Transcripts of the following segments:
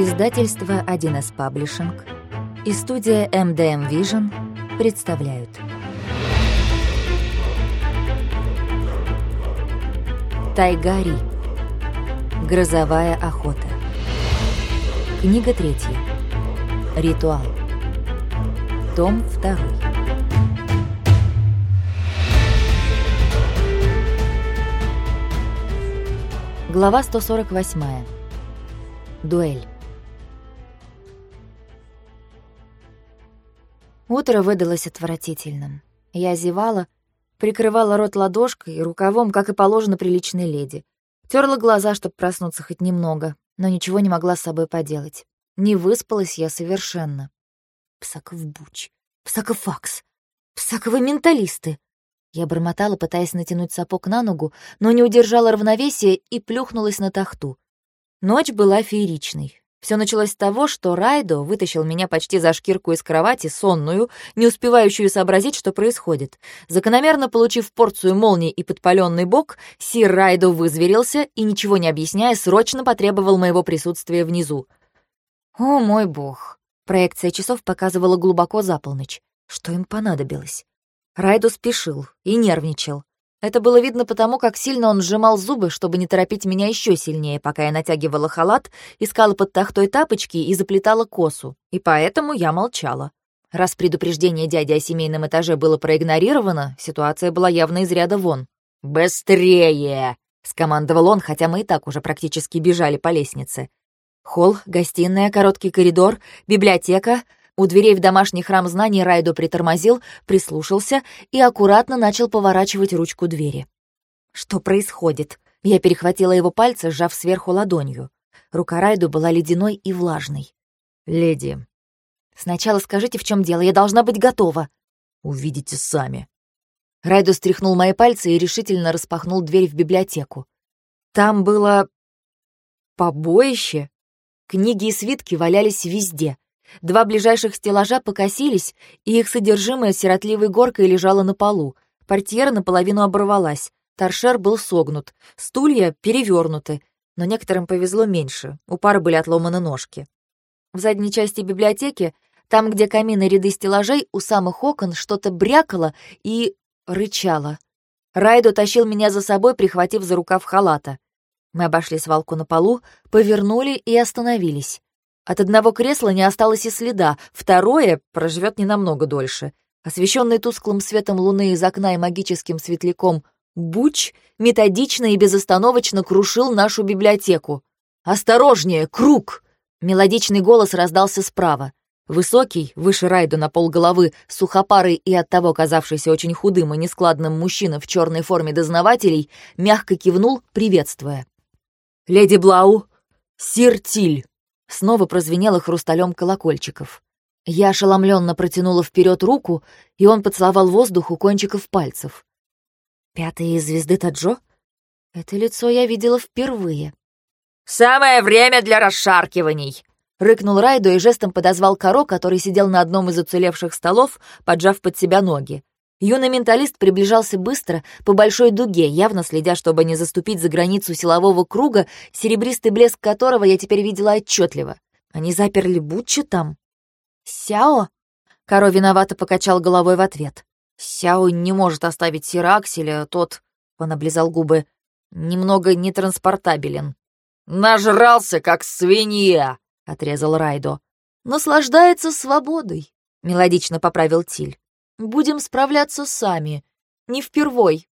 Издательство 1С Паблишинг и студия MDM Vision представляют. Тайгари Грозовая охота Книга третья. Ритуал Том второй. Глава 148 Дуэль Утро выдалось отвратительным. Я зевала, прикрывала рот ладошкой и рукавом, как и положено приличной леди. Терла глаза, чтобы проснуться хоть немного, но ничего не могла с собой поделать. Не выспалась я совершенно. Псаков буч, псаковакс, псаковы менталисты. Я бормотала, пытаясь натянуть сапог на ногу, но не удержала равновесия и плюхнулась на тахту. Ночь была фееричной. Все началось с того, что Райдо вытащил меня почти за шкирку из кровати, сонную, не успевающую сообразить, что происходит. Закономерно получив порцию молнии и подпаленный бок, сир Райдо вызверился и, ничего не объясняя, срочно потребовал моего присутствия внизу. О, мой бог! Проекция часов показывала глубоко за полночь. Что им понадобилось? Райдо спешил и нервничал. Это было видно потому, как сильно он сжимал зубы, чтобы не торопить меня еще сильнее, пока я натягивала халат, искала под тахтой тапочки и заплетала косу. И поэтому я молчала. Раз предупреждение дяди о семейном этаже было проигнорировано, ситуация была явно из ряда вон. «Быстрее!» — скомандовал он, хотя мы и так уже практически бежали по лестнице. Холл, гостиная, короткий коридор, библиотека — у дверей в домашний храм знаний Райдо притормозил, прислушался и аккуратно начал поворачивать ручку двери. «Что происходит?» Я перехватила его пальцы, сжав сверху ладонью. Рука Райду была ледяной и влажной. «Леди». «Сначала скажите, в чем дело, я должна быть готова». «Увидите сами». Райду стряхнул мои пальцы и решительно распахнул дверь в библиотеку. Там было... побоище. Книги и свитки валялись везде — Два ближайших стеллажа покосились, и их содержимое сиротливой горкой лежало на полу. Портьера наполовину оборвалась, торшер был согнут, стулья перевернуты, но некоторым повезло меньше, у пары были отломаны ножки. В задней части библиотеки, там, где камин и ряды стеллажей, у самых окон что-то брякало и рычало. Райдо тащил меня за собой, прихватив за рукав халата. Мы обошли свалку на полу, повернули и остановились. От одного кресла не осталось и следа, второе проживет не намного дольше. Освещенный тусклым светом луны из окна и магическим светляком Буч методично и безостановочно крушил нашу библиотеку. «Осторожнее! Круг!» Мелодичный голос раздался справа. Высокий, выше Райду на полголовы, сухопарый и оттого казавшийся очень худым и нескладным мужчина в черной форме дознавателей, мягко кивнул, приветствуя. «Леди Блау, сир Тиль!» Снова прозвенело хрусталем колокольчиков. Я ошеломленно протянула вперед руку, и он поцеловал воздух у кончиков пальцев. Пятые звезды Таджо? Это лицо я видела впервые. «Самое время для расшаркиваний!» — рыкнул Райдо и жестом подозвал Каро, который сидел на одном из уцелевших столов, поджав под себя ноги. Юный менталист приближался быстро, по большой дуге, явно следя, чтобы не заступить за границу силового круга, серебристый блеск которого я теперь видела отчетливо. Они заперли Бутчу там. «Сяо?» Каро виновато покачал головой в ответ. «Сяо не может оставить Сиракселя, тот...» Он облизал губы. «Немного нетранспортабелен». «Нажрался, как свинья!» — отрезал Райдо. «Наслаждается свободой», — мелодично поправил Тиль. Будем справляться сами. Не впервой.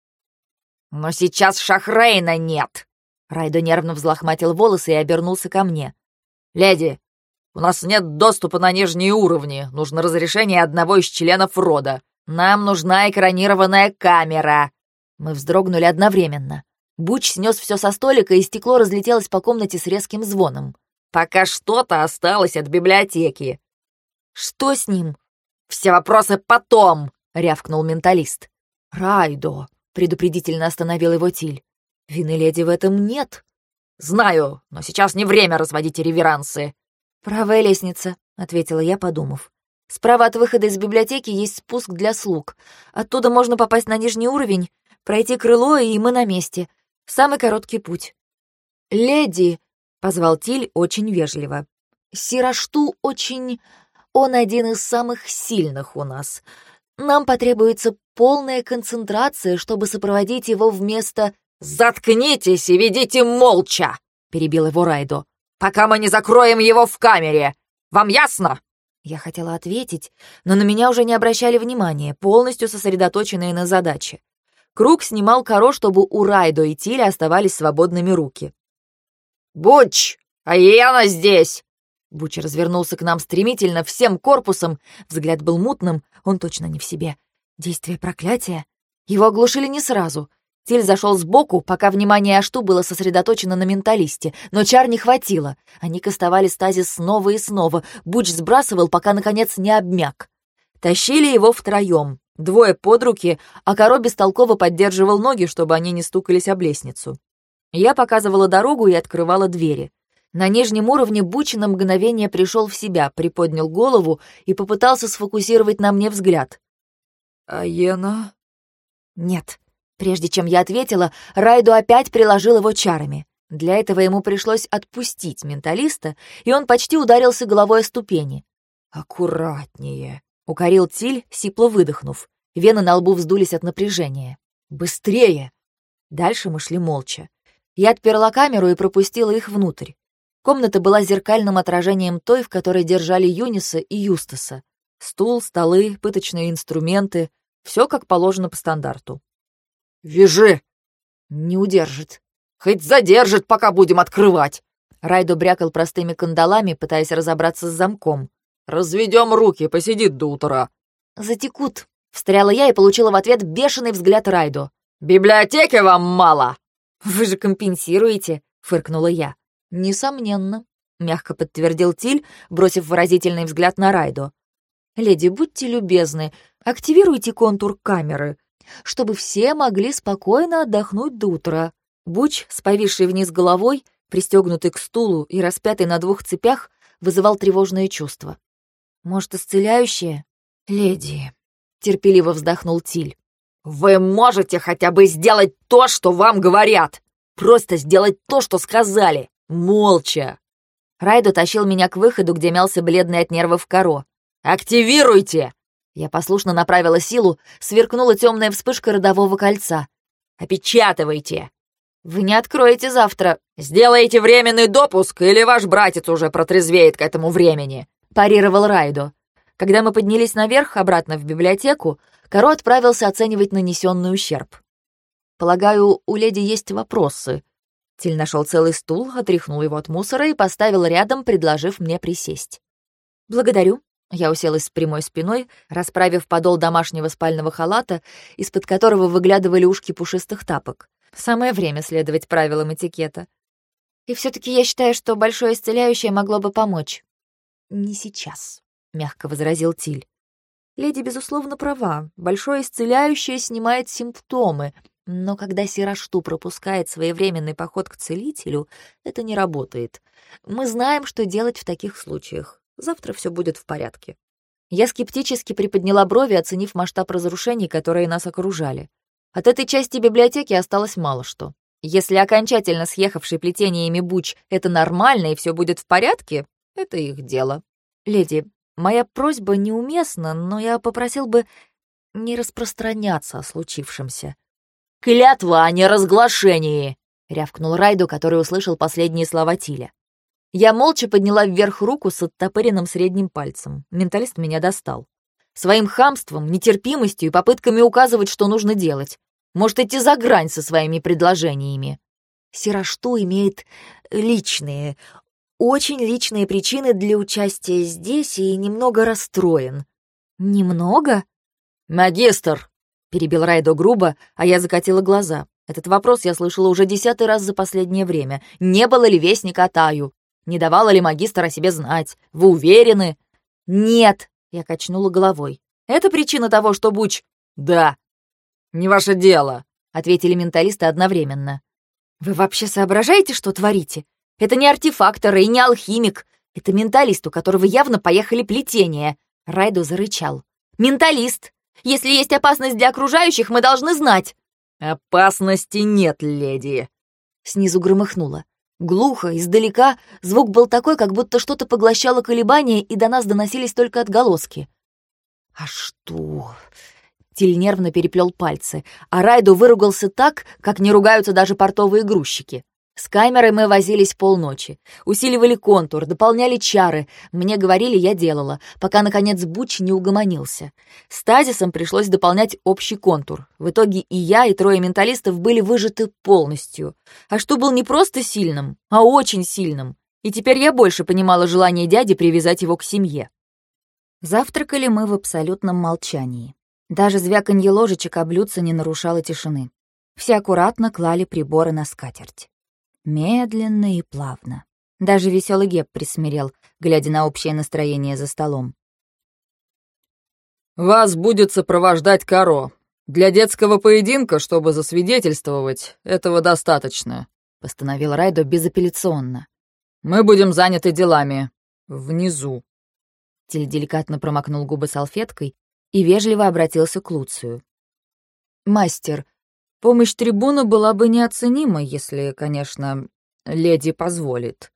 Но сейчас Шахрейна нет. Райдо нервно взлохматил волосы и обернулся ко мне. Леди, у нас нет доступа на нижние уровни. Нужно разрешение одного из членов рода. Нам нужна экранированная камера. Мы вздрогнули одновременно. Буч снес все со столика, и стекло разлетелось по комнате с резким звоном. «Пока что-то осталось от библиотеки». «Что с ним?» «Все вопросы потом!» — рявкнул менталист. «Райдо!» — предупредительно остановил его Тиль. «Вины леди в этом нет». «Знаю, но сейчас не время разводить реверансы». «Правая лестница», — ответила я, подумав. «Справа от выхода из библиотеки есть спуск для слуг. Оттуда можно попасть на нижний уровень, пройти крыло, и мы на месте. Самый короткий путь». «Леди!» — позвал Тиль очень вежливо. Сирашту очень... Он один из самых сильных у нас. Нам потребуется полная концентрация, чтобы сопроводить его вместо... «Заткнитесь и ведите молча!» — перебил его Райдо. «Пока мы не закроем его в камере! Вам ясно?» Я хотела ответить, но на меня уже не обращали внимания, полностью сосредоточенные на задаче. Круг снимал коро, чтобы у Райдо и Тиля оставались свободными руки. «Буч, а Иена здесь!» Буч развернулся к нам стремительно, всем корпусом. Взгляд был мутным, он точно не в себе. Действие проклятия? Его оглушили не сразу. Тиль зашел сбоку, пока внимание Ашту было сосредоточено на менталисте, но чар не хватило. Они кастовали стазис снова и снова. Буч сбрасывал, пока, наконец, не обмяк. Тащили его втроем, двое под руки, а Коро бестолково поддерживал ноги, чтобы они не стукались об лестницу. Я показывала дорогу и открывала двери. На нижнем уровне Буч на мгновение пришел в себя, приподнял голову и попытался сфокусировать на мне взгляд. «Аена?» «Нет». Прежде чем я ответила, Райду опять приложил его чарами. Для этого ему пришлось отпустить менталиста, и он почти ударился головой о ступени. «Аккуратнее», — укорил Тиль, сипло выдохнув. Вены на лбу вздулись от напряжения. «Быстрее!» Дальше мы шли молча. Я отперла камеру и пропустила их внутрь. Комната была зеркальным отражением той, в которой держали Юниса и Юстаса. Стул, столы, пыточные инструменты — все как положено по стандарту. «Вяжи!» «Не удержит». «Хоть задержит, пока будем открывать!» Райдо брякал простыми кандалами, пытаясь разобраться с замком. «Разведем руки, посидит до утра». «Затекут», — встряла я и получила в ответ бешеный взгляд Райдо. «Библиотеки вам мало!» «Вы же компенсируете», — фыркнула я. «Несомненно», — мягко подтвердил Тиль, бросив выразительный взгляд на Райдо. «Леди, будьте любезны, активируйте контур камеры чтобы все могли спокойно отдохнуть до утра. Буч, с повисшей вниз головой, пристегнутый к стулу и распятый на двух цепях, вызывал тревожное чувство. «Может, исцеляющее?» «Леди», — терпеливо вздохнул Тиль. «Вы можете хотя бы сделать то, что вам говорят! Просто сделать то, что сказали! Молча!» Райдо тащил меня к выходу, где мялся бледный от нервов коро. «Активируйте!» Я послушно направила силу, сверкнула темная вспышка родового кольца. «Опечатывайте!» «Вы не откроете завтра!» «Сделайте временный допуск, или ваш братец уже протрезвеет к этому времени!» парировал Райдо. Когда мы поднялись наверх, обратно в библиотеку, Каро отправился оценивать нанесенный ущерб. «Полагаю, у леди есть вопросы». Тиль нашел целый стул, отряхнул его от мусора и поставил рядом, предложив мне присесть. «Благодарю», я уселась с прямой спиной, расправив подол домашнего спального халата, из-под которого выглядывали ушки пушистых тапок. Самое время следовать правилам этикета. И все таки я считаю, что большое исцеляющее могло бы помочь. «Не сейчас», — мягко возразил Тиль. Леди, безусловно, права. Большое исцеляющее снимает симптомы, но когда Сирашту пропускает своевременный поход к целителю, это не работает. Мы знаем, что делать в таких случаях. Завтра все будет в порядке. Я скептически приподняла брови, оценив масштаб разрушений, которые нас окружали. От этой части библиотеки осталось мало что. Если окончательно съехавший плетениями Буч — это нормально и все будет в порядке, это их дело. Леди, моя просьба неуместна, но я попросил бы не распространяться о случившемся. «Клятва о неразглашении!» — рявкнул Райду, который услышал последние слова Тиля. Я молча подняла вверх руку с оттопыренным средним пальцем. Менталист меня достал. Своим хамством, нетерпимостью и попытками указывать, что нужно делать. Может идти за грань со своими предложениями. Сирашту имеет личные, очень личные причины для участия здесь и немного расстроен. Немного? Магистр! Перебил Райдо грубо, а я закатила глаза. Этот вопрос я слышала уже десятый раз за последнее время. Не было ли вестника Таю? Не давала ли магистр о себе знать? Вы уверены?» «Нет», — я качнула головой. «Это причина того, что Буч...» «Да». «Не ваше дело», — ответили менталисты одновременно. «Вы вообще соображаете, что творите? Это не артефактор и не алхимик. Это менталист, у которого явно поехали плетения». Райду зарычал. «Менталист! Если есть опасность для окружающих, мы должны знать!» «Опасности нет, леди!» Снизу громыхнуло. Глухо, издалека, звук был такой, как будто что-то поглощало колебания, и до нас доносились только отголоски. «А что?» Тиль нервно переплел пальцы, а Райду выругался так, как не ругаются даже портовые грузчики. С камерой мы возились полночи. Усиливали контур, дополняли чары. Мне говорили, я делала, пока, наконец, Буч не угомонился. С тазисом пришлось дополнять общий контур. В итоге и я, и трое менталистов были выжаты полностью. А что был не просто сильным, а очень сильным. И теперь я больше понимала желание дяди привязать его к семье. Завтракали мы в абсолютном молчании. Даже звяканье ложечек о блюдце не нарушало тишины. Все аккуратно клали приборы на скатерть. Медленно и плавно. Даже веселый Геб присмирел, глядя на общее настроение за столом. «Вас будет сопровождать Каро. Для детского поединка, чтобы засвидетельствовать, этого достаточно», — постановил Райдо безапелляционно. «Мы будем заняты делами. Внизу». Тиль деликатно промокнул губы салфеткой и вежливо обратился к Луцию. «Мастер, Помощь трибуна была бы неоценима, если, конечно, леди позволит.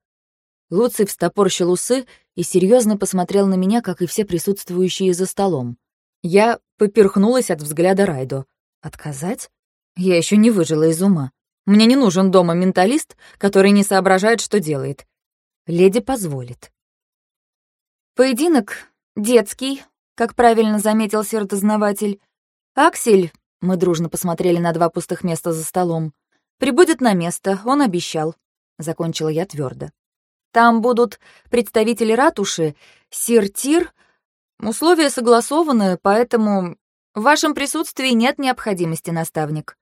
Луций встопорщил усы и серьезно посмотрел на меня, как и все присутствующие за столом. Я поперхнулась от взгляда Райдо. Отказать? Я еще не выжила из ума. Мне не нужен дома менталист, который не соображает, что делает. Леди позволит. Поединок детский, как правильно заметил сердознаватель. Аксель мы дружно посмотрели на два пустых места за столом. «Прибудет на место, он обещал», — закончила я твердо. «Там будут представители ратуши, сир-тир. Условия согласованы, поэтому в вашем присутствии нет необходимости, наставник».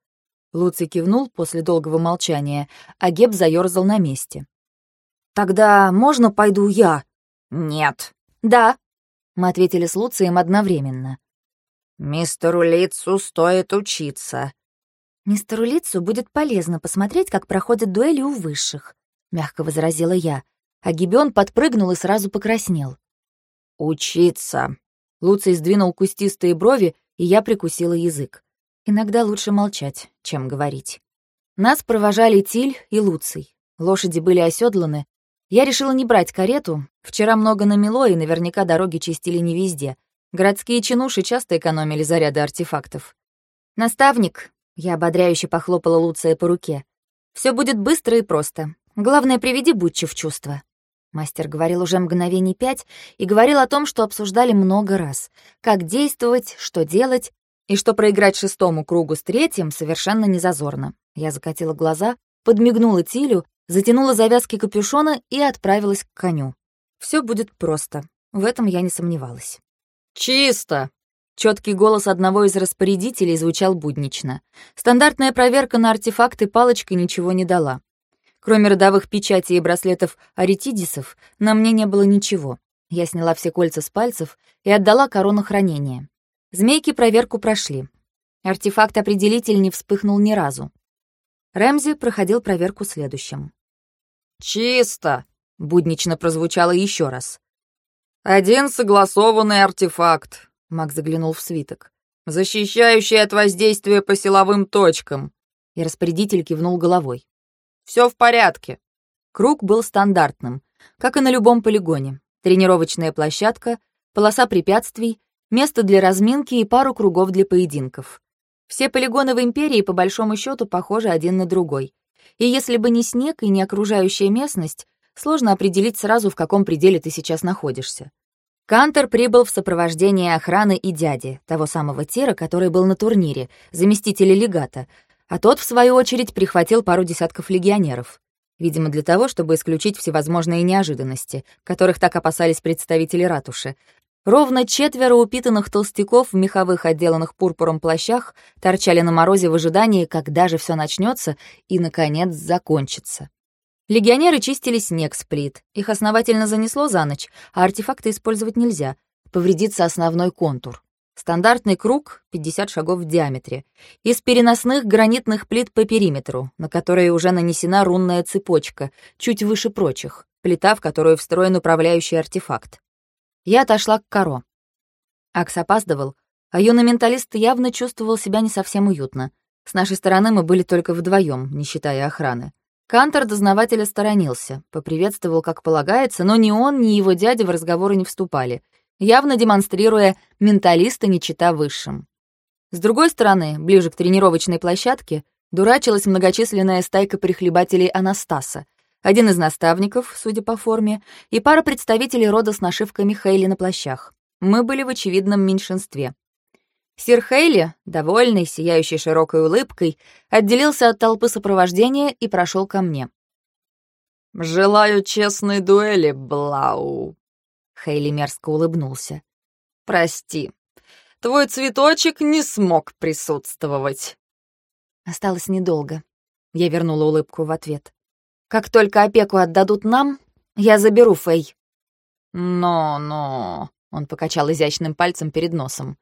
Луций кивнул после долгого молчания, а Геб заёрзал на месте. «Тогда можно пойду я?» «Нет». «Да», — мы ответили с Луцием одновременно. «Мистеру Лицу стоит учиться». «Мистеру Лицу будет полезно посмотреть, как проходят дуэли у высших», — мягко возразила я. А Гибион подпрыгнул и сразу покраснел. «Учиться». Луций сдвинул кустистые брови, и я прикусила язык. Иногда лучше молчать, чем говорить. Нас провожали Тиль и Луций. Лошади были оседланы. Я решила не брать карету. Вчера много намело, и наверняка дороги чистили не везде. Городские чинуши часто экономили заряды артефактов. «Наставник», — я ободряюще похлопала Луция по руке, все будет быстро и просто. Главное, приведи Бутчи в чувство». Мастер говорил уже мгновений пять и говорил о том, что обсуждали много раз. Как действовать, что делать, и что проиграть шестому кругу с третьим совершенно не зазорно. Я закатила глаза, подмигнула Тилю, затянула завязки капюшона и отправилась к коню. Все будет просто. В этом я не сомневалась. «Чисто!» Четкий голос одного из распорядителей звучал буднично. Стандартная проверка на артефакты палочкой ничего не дала. Кроме родовых печатей и браслетов аретидисов, на мне не было ничего. Я сняла все кольца с пальцев и отдала корону хранения. Змейки проверку прошли. Артефакт-определитель не вспыхнул ни разу. Рэмзи проходил проверку следующим. «Чисто!» — буднично прозвучало еще раз. «Один согласованный артефакт», — Маг заглянул в свиток, «защищающий от воздействия по силовым точкам». И распорядитель кивнул головой. «Все в порядке». Круг был стандартным, как и на любом полигоне. Тренировочная площадка, полоса препятствий, место для разминки и пару кругов для поединков. Все полигоны в Империи, по большому счету, похожи один на другой. И если бы не снег и не окружающая местность, сложно определить сразу, в каком пределе ты сейчас находишься. Кантер прибыл в сопровождении охраны и дяди, того самого Тира, который был на турнире, заместителя легата, а тот, в свою очередь, прихватил пару десятков легионеров. Видимо, для того, чтобы исключить всевозможные неожиданности, которых так опасались представители ратуши. Ровно четверо упитанных толстяков в меховых, отделанных пурпуром плащах торчали на морозе в ожидании, когда же все начнется и, наконец, закончится. Легионеры чистили снег с плит. Их основательно занесло за ночь, а артефакты использовать нельзя. Повредится основной контур. Стандартный круг — 50 шагов в диаметре. Из переносных гранитных плит по периметру, на которые уже нанесена рунная цепочка, чуть выше прочих, плита, в которую встроен управляющий артефакт. Я отошла к Каро. Акс опаздывал, а юный менталист явно чувствовал себя не совсем уютно. С нашей стороны мы были только вдвоем, не считая охраны. Кантор дознавателя сторонился, поприветствовал, как полагается, но ни он, ни его дядя в разговоры не вступали, явно демонстрируя менталиста не чита высшим. С другой стороны, ближе к тренировочной площадке, дурачилась многочисленная стайка прихлебателей Анастаса, один из наставников, судя по форме, и пара представителей рода с нашивками Хейли на плащах. Мы были в очевидном меньшинстве. Сир Хейли, довольный, сияющий широкой улыбкой, отделился от толпы сопровождения и прошел ко мне. «Желаю честной дуэли, Блау», — Хейли мерзко улыбнулся. «Прости, твой цветочек не смог присутствовать». Осталось недолго. Я вернула улыбку в ответ. «Как только опеку отдадут нам, я заберу Фэй». «Но-но», — он покачал изящным пальцем перед носом.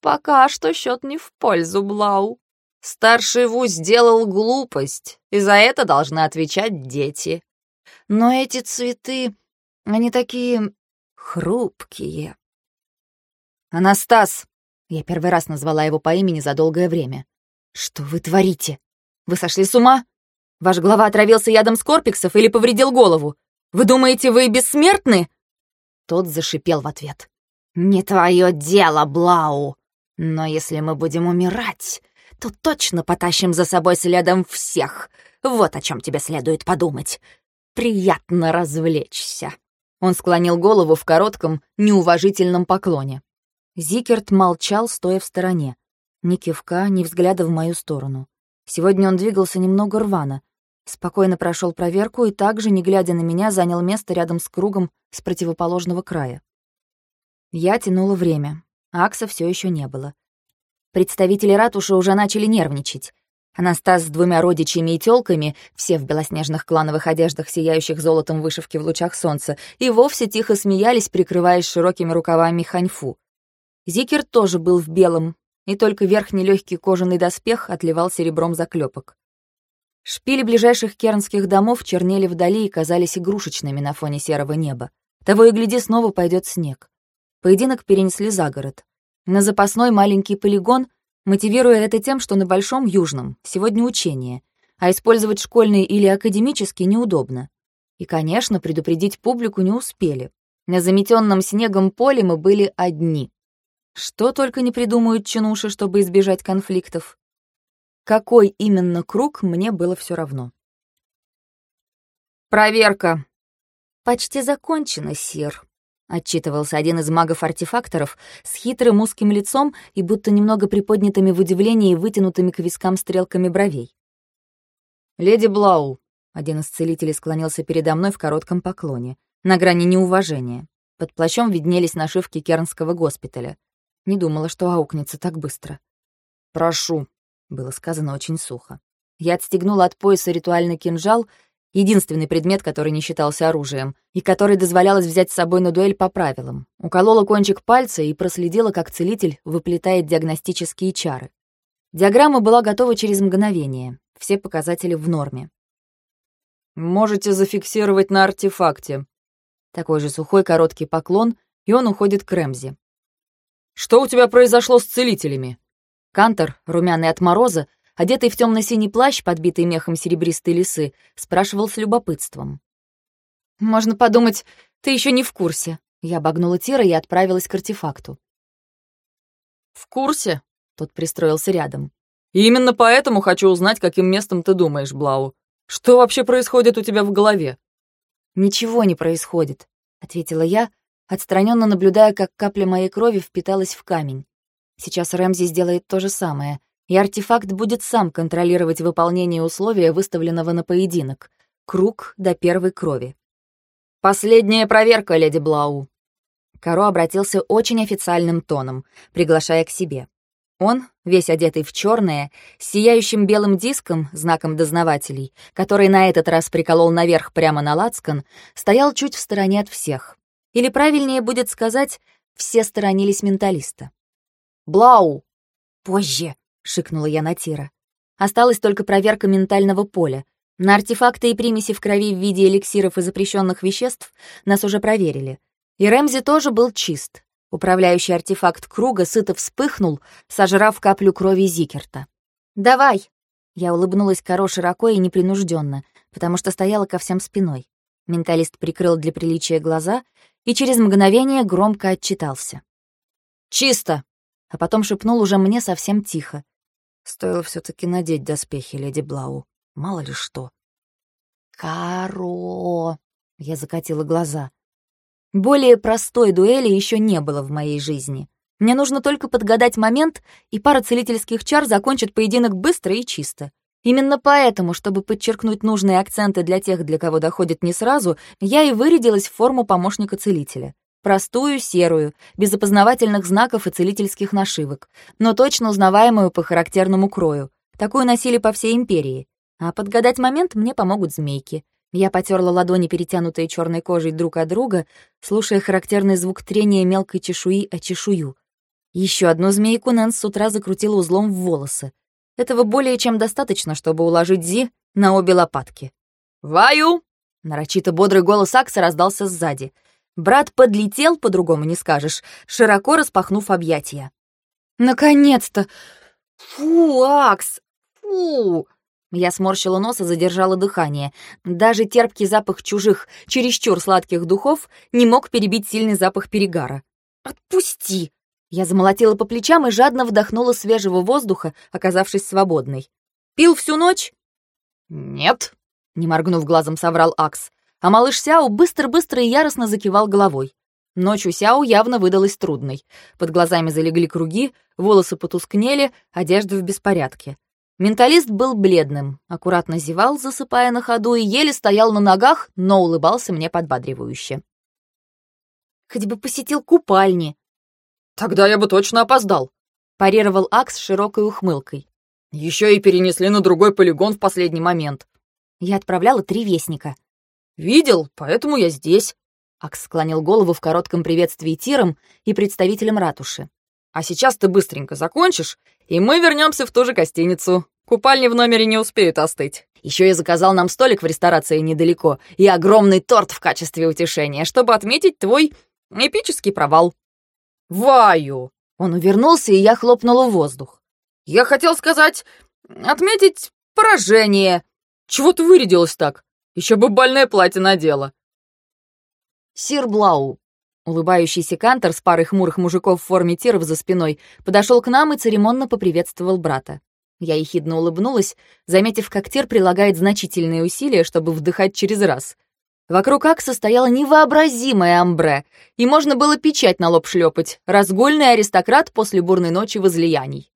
Пока что счет не в пользу Блау. Старший Ву сделал глупость, и за это должны отвечать дети. Но эти цветы, они такие хрупкие. Анастас! Я первый раз назвала его по имени за долгое время. Что вы творите? Вы сошли с ума? Ваш глава отравился ядом скорпиксов или повредил голову? Вы думаете, вы бессмертны? Тот зашипел в ответ. «Не твое дело, Блау!» Но если мы будем умирать, то точно потащим за собой следом всех. Вот о чем тебе следует подумать. Приятно развлечься». Он склонил голову в коротком, неуважительном поклоне. Зикерт молчал, стоя в стороне. Ни кивка, ни взгляда в мою сторону. Сегодня он двигался немного рвано. Спокойно прошел проверку и также, не глядя на меня, занял место рядом с кругом с противоположного края. Я тянула время. Акса все еще не было. Представители ратуши уже начали нервничать. Анастас с двумя родичами и тёлками, все в белоснежных клановых одеждах, сияющих золотом вышивки в лучах солнца, и вовсе тихо смеялись, прикрываясь широкими рукавами ханьфу. Зикер тоже был в белом, и только верхний легкий кожаный доспех отливал серебром заклепок. Шпили ближайших кернских домов чернели вдали и казались игрушечными на фоне серого неба. Того и гляди, снова пойдет снег. Поединок перенесли за город. На запасной маленький полигон, мотивируя это тем, что на Большом Южном сегодня учение, а использовать школьный или академический неудобно. И, конечно, предупредить публику не успели. На заметенном снегом поле мы были одни. Что только не придумают чинуши, чтобы избежать конфликтов. Какой именно круг, мне было все равно. «Проверка!» «Почти закончено, сир», отчитывался один из магов-артефакторов с хитрым узким лицом и будто немного приподнятыми в удивлении вытянутыми к вискам стрелками бровей. «Леди Блау», — один из целителей склонился передо мной в коротком поклоне, на грани неуважения. Под плащом виднелись нашивки Кернского госпиталя. Не думала, что аукнется так быстро. «Прошу», — было сказано очень сухо. Я отстегнула от пояса ритуальный кинжал единственный предмет, который не считался оружием, и который дозволялось взять с собой на дуэль по правилам. Уколола кончик пальца и проследила, как целитель выплетает диагностические чары. Диаграмма была готова через мгновение, все показатели в норме. «Можете зафиксировать на артефакте». Такой же сухой короткий поклон, и он уходит к Рэмзи. «Что у тебя произошло с целителями?» Кантор, румяный от мороза, одетый в темно-синий плащ, подбитый мехом серебристой лисы, спрашивал с любопытством. «Можно подумать, ты еще не в курсе». Я обогнула Тира и отправилась к артефакту. «В курсе?» — тот пристроился рядом. И «Именно поэтому хочу узнать, каким местом ты думаешь, Блау. Что вообще происходит у тебя в голове?» «Ничего не происходит», — ответила я, отстраненно наблюдая, как капля моей крови впиталась в камень. Сейчас Рэмзи сделает то же самое и артефакт будет сам контролировать выполнение условия, выставленного на поединок. Круг до первой крови. «Последняя проверка, леди Блау». Каро обратился очень официальным тоном, приглашая к себе. Он, весь одетый в черное, с сияющим белым диском, знаком дознавателей, который на этот раз приколол наверх прямо на лацкан, стоял чуть в стороне от всех. Или правильнее будет сказать, все сторонились менталиста. «Блау!» «Позже!» — шикнула я на Тира. Осталась только проверка ментального поля. На артефакты и примеси в крови в виде эликсиров и запрещенных веществ нас уже проверили. И Рэмзи тоже был чист. Управляющий артефакт круга сыто вспыхнул, сожрав каплю крови Зикерта. «Давай!» Я улыбнулась Каро широко и непринужденно, потому что стояла ко всем спиной. Менталист прикрыл для приличия глаза и через мгновение громко отчитался. «Чисто!» А потом шепнул уже мне совсем тихо. Стоило все таки надеть доспехи, леди Блау. Мало ли что. «Каро!» — я закатила глаза. Более простой дуэли еще не было в моей жизни. Мне нужно только подгадать момент, и пара целительских чар закончит поединок быстро и чисто. Именно поэтому, чтобы подчеркнуть нужные акценты для тех, для кого доходит не сразу, я и вырядилась в форму помощника целителя. Простую, серую, без опознавательных знаков и целительских нашивок, но точно узнаваемую по характерному крою. Такую носили по всей империи. А подгадать момент мне помогут змейки. Я потерла ладони, перетянутые черной кожей друг от друга, слушая характерный звук трения мелкой чешуи о чешую. Еще одну змейку Нэнс с утра закрутила узлом в волосы. Этого более чем достаточно, чтобы уложить Зи на обе лопатки. «Ваю!» — нарочито бодрый голос Акса раздался сзади. Брат подлетел, по-другому не скажешь, широко распахнув объятия. «Наконец-то! Фу, Акс! Фу!» Я сморщила нос и задержала дыхание. Даже терпкий запах чужих, чересчур сладких духов не мог перебить сильный запах перегара. «Отпусти!» Я замолотила по плечам и жадно вдохнула свежего воздуха, оказавшись свободной. «Пил всю ночь?» «Нет», — не моргнув глазом, соврал Акс. А малыш Сяо быстро-быстро и яростно закивал головой. Ночь у Сяо явно выдалась трудной. Под глазами залегли круги, волосы потускнели, одежда в беспорядке. Менталист был бледным, аккуратно зевал, засыпая на ходу, и еле стоял на ногах, но улыбался мне подбадривающе. «Хоть бы посетил купальни», «Тогда я бы точно опоздал», — парировал Акс широкой ухмылкой. «Еще и перенесли на другой полигон в последний момент». Я отправляла три вестника. «Видел, поэтому я здесь». Акс склонил голову в коротком приветствии тиром и представителям ратуши. «А сейчас ты быстренько закончишь, и мы вернемся в ту же гостиницу. Купальни в номере не успеют остыть. Еще я заказал нам столик в ресторации недалеко и огромный торт в качестве утешения, чтобы отметить твой эпический провал». Ваю!» Он увернулся, и я хлопнула в воздух. «Я хотел сказать... отметить поражение. Чего ты вырядилась так? Еще бы бальное платье надела». «Сир Блау», улыбающийся кантор с парой хмурых мужиков в форме тиров за спиной, подошел к нам и церемонно поприветствовал брата. Я ехидно улыбнулась, заметив, как Тир прилагает значительные усилия, чтобы вдыхать через раз — Вокруг Акса стояла невообразимая амбре, и можно было печать на лоб шлепать. Разгульный аристократ после бурной ночи возлияний.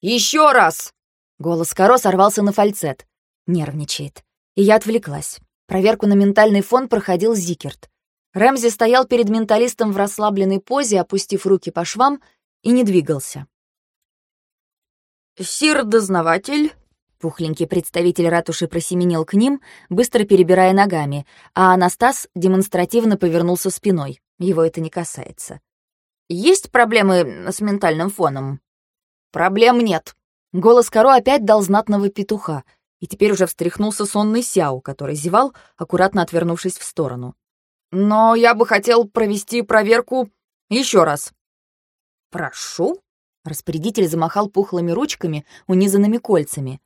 «Еще раз!» Голос Каро сорвался на фальцет. Нервничает. И я отвлеклась. Проверку на ментальный фон проходил Зикерт. Рэмзи стоял перед менталистом в расслабленной позе, опустив руки по швам, и не двигался. «Сир-дознаватель», Пухленький представитель ратуши просеменил к ним, быстро перебирая ногами, а Анастас демонстративно повернулся спиной. Его это не касается. «Есть проблемы с ментальным фоном?» «Проблем нет». Голос Каро опять дал знатного петуха, и теперь уже встряхнулся сонный Сяо, который зевал, аккуратно отвернувшись в сторону. «Но я бы хотел провести проверку еще раз». «Прошу?» Распорядитель замахал пухлыми ручками, унизанными кольцами.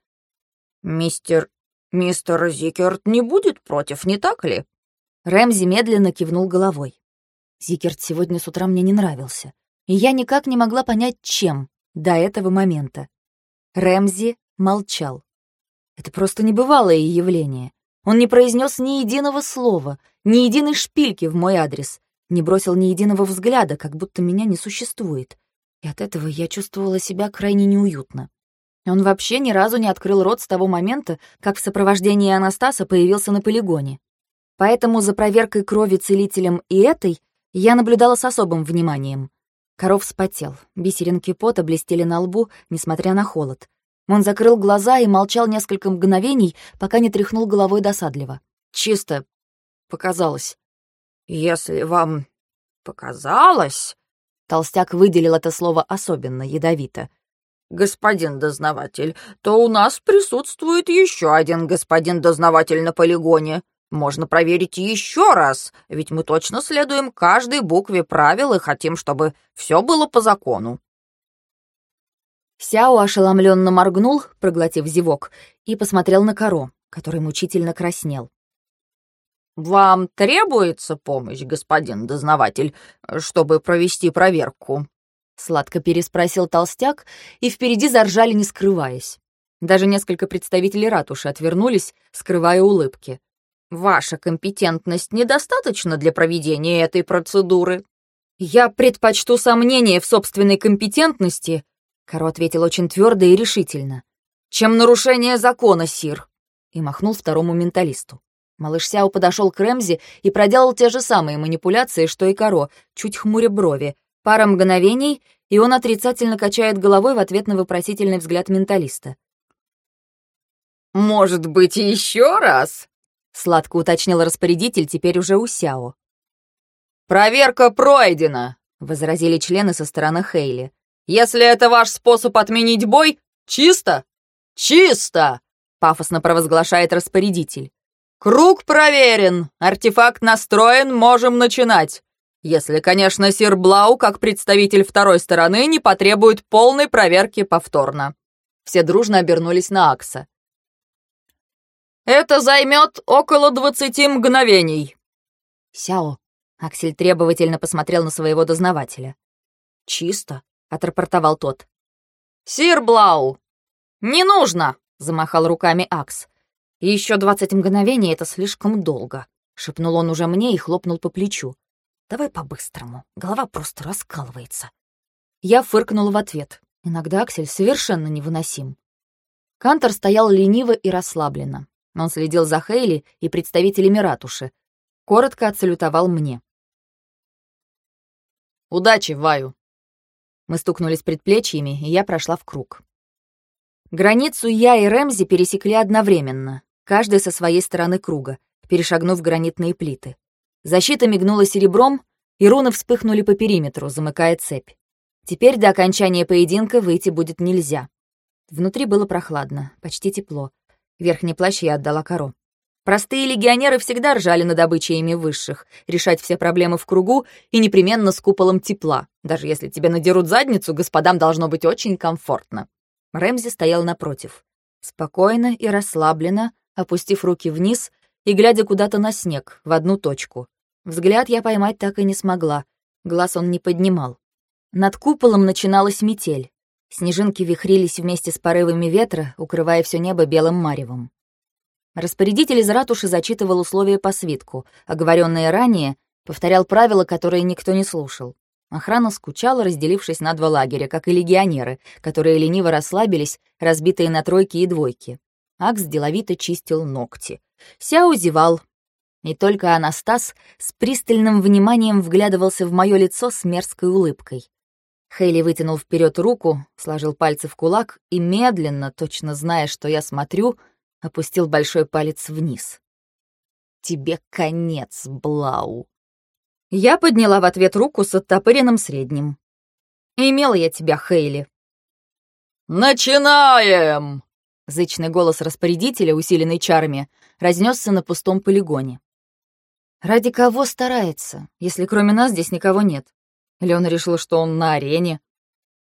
«Мистер... мистер Зикерт не будет против, не так ли?» Рэмзи медленно кивнул головой. Зикерт сегодня с утра мне не нравился, и я никак не могла понять, чем до этого момента. Рэмзи молчал. Это просто небывалое явление. Он не произнес ни единого слова, ни единой шпильки в мой адрес, не бросил ни единого взгляда, как будто меня не существует. И от этого я чувствовала себя крайне неуютно. Он вообще ни разу не открыл рот с того момента, как в сопровождении Анастаса появился на полигоне. Поэтому за проверкой крови целителем и этой я наблюдала с особым вниманием. Коров вспотел, бисеринки пота блестели на лбу, несмотря на холод. Он закрыл глаза и молчал несколько мгновений, пока не тряхнул головой досадливо. «Чисто показалось. Если вам показалось...» Толстяк выделил это слово особенно ядовито господин дознаватель, то у нас присутствует еще один господин дознаватель на полигоне. Можно проверить еще раз, ведь мы точно следуем каждой букве правил и хотим, чтобы все было по закону». Сяо ошеломленно моргнул, проглотив зевок, и посмотрел на Каро. который мучительно краснел. «Вам требуется помощь, господин дознаватель, чтобы провести проверку?» Сладко переспросил толстяк, и впереди заржали, не скрываясь. Даже несколько представителей ратуши отвернулись, скрывая улыбки. «Ваша компетентность недостаточна для проведения этой процедуры?» «Я предпочту сомнение в собственной компетентности», — Каро ответил очень твердо и решительно, «чем нарушение закона, Сир», и махнул второму менталисту. Малыш Сяо подошел к Рэмзи и проделал те же самые манипуляции, что и Каро, чуть хмуря брови. Пара мгновений, и он отрицательно качает головой в ответ на вопросительный взгляд менталиста. «Может быть, еще раз?» — сладко уточнил распорядитель, теперь уже у Сяо. «Проверка пройдена», — возразили члены со стороны Хейли. «Если это ваш способ отменить бой, чисто? Чисто!» — пафосно провозглашает распорядитель. «Круг проверен, артефакт настроен, можем начинать. Если, конечно, сир Блау, как представитель второй стороны, не потребует полной проверки повторно». Все дружно обернулись на Акса. Это займет около двадцати мгновений. Сяо. Аксель требовательно посмотрел на своего дознавателя. Чисто, отрапортовал тот. Сир Блау. Не нужно, замахал руками Акс. Еще двадцать мгновений — это слишком долго, шепнул он уже мне и хлопнул по плечу. Давай по-быстрому, голова просто раскалывается. Я фыркнул в ответ. Иногда Аксель совершенно невыносим. Кантор стоял лениво и расслабленно. Он следил за Хейли и представителями ратуши. Коротко отсалютовал мне. «Удачи, Ваю!» Мы стукнулись предплечьями, и я прошла в круг. Границу я и Рэмзи пересекли одновременно, каждый со своей стороны круга, перешагнув гранитные плиты. Защита мигнула серебром, и руны вспыхнули по периметру, замыкая цепь. Теперь до окончания поединка выйти будет нельзя. Внутри было прохладно, почти тепло. Верхний плащ я отдала Каро. Простые легионеры всегда ржали над обычаями высших, решать все проблемы в кругу и непременно с куполом тепла. Даже если тебе надерут задницу, господам должно быть очень комфортно. Рэмзи стоял напротив. Спокойно и расслабленно, опустив руки вниз и глядя куда-то на снег, в одну точку. Взгляд я поймать так и не смогла, глаз он не поднимал. Над куполом начиналась метель. Снежинки вихрились вместе с порывами ветра, укрывая все небо белым маревом. Распорядитель из ратуши зачитывал условия по свитку, оговоренные ранее, повторял правила, которые никто не слушал. Охрана скучала, разделившись на два лагеря, как и легионеры, которые лениво расслабились, разбитые на тройки и двойки. Акс деловито чистил ногти. Сяо зевал. И только Анастас с пристальным вниманием вглядывался в мое лицо с мерзкой улыбкой. Хейли вытянул вперед руку, сложил пальцы в кулак и медленно, точно зная, что я смотрю, опустил большой палец вниз. «Тебе конец, Блау!» Я подняла в ответ руку с оттопыренным средним. «Имела я тебя, Хейли!» «Начинаем!» Зычный голос распорядителя, усиленный чарами, разнесся на пустом полигоне. «Ради кого старается, если кроме нас здесь никого нет?» Или он решил, что он на арене?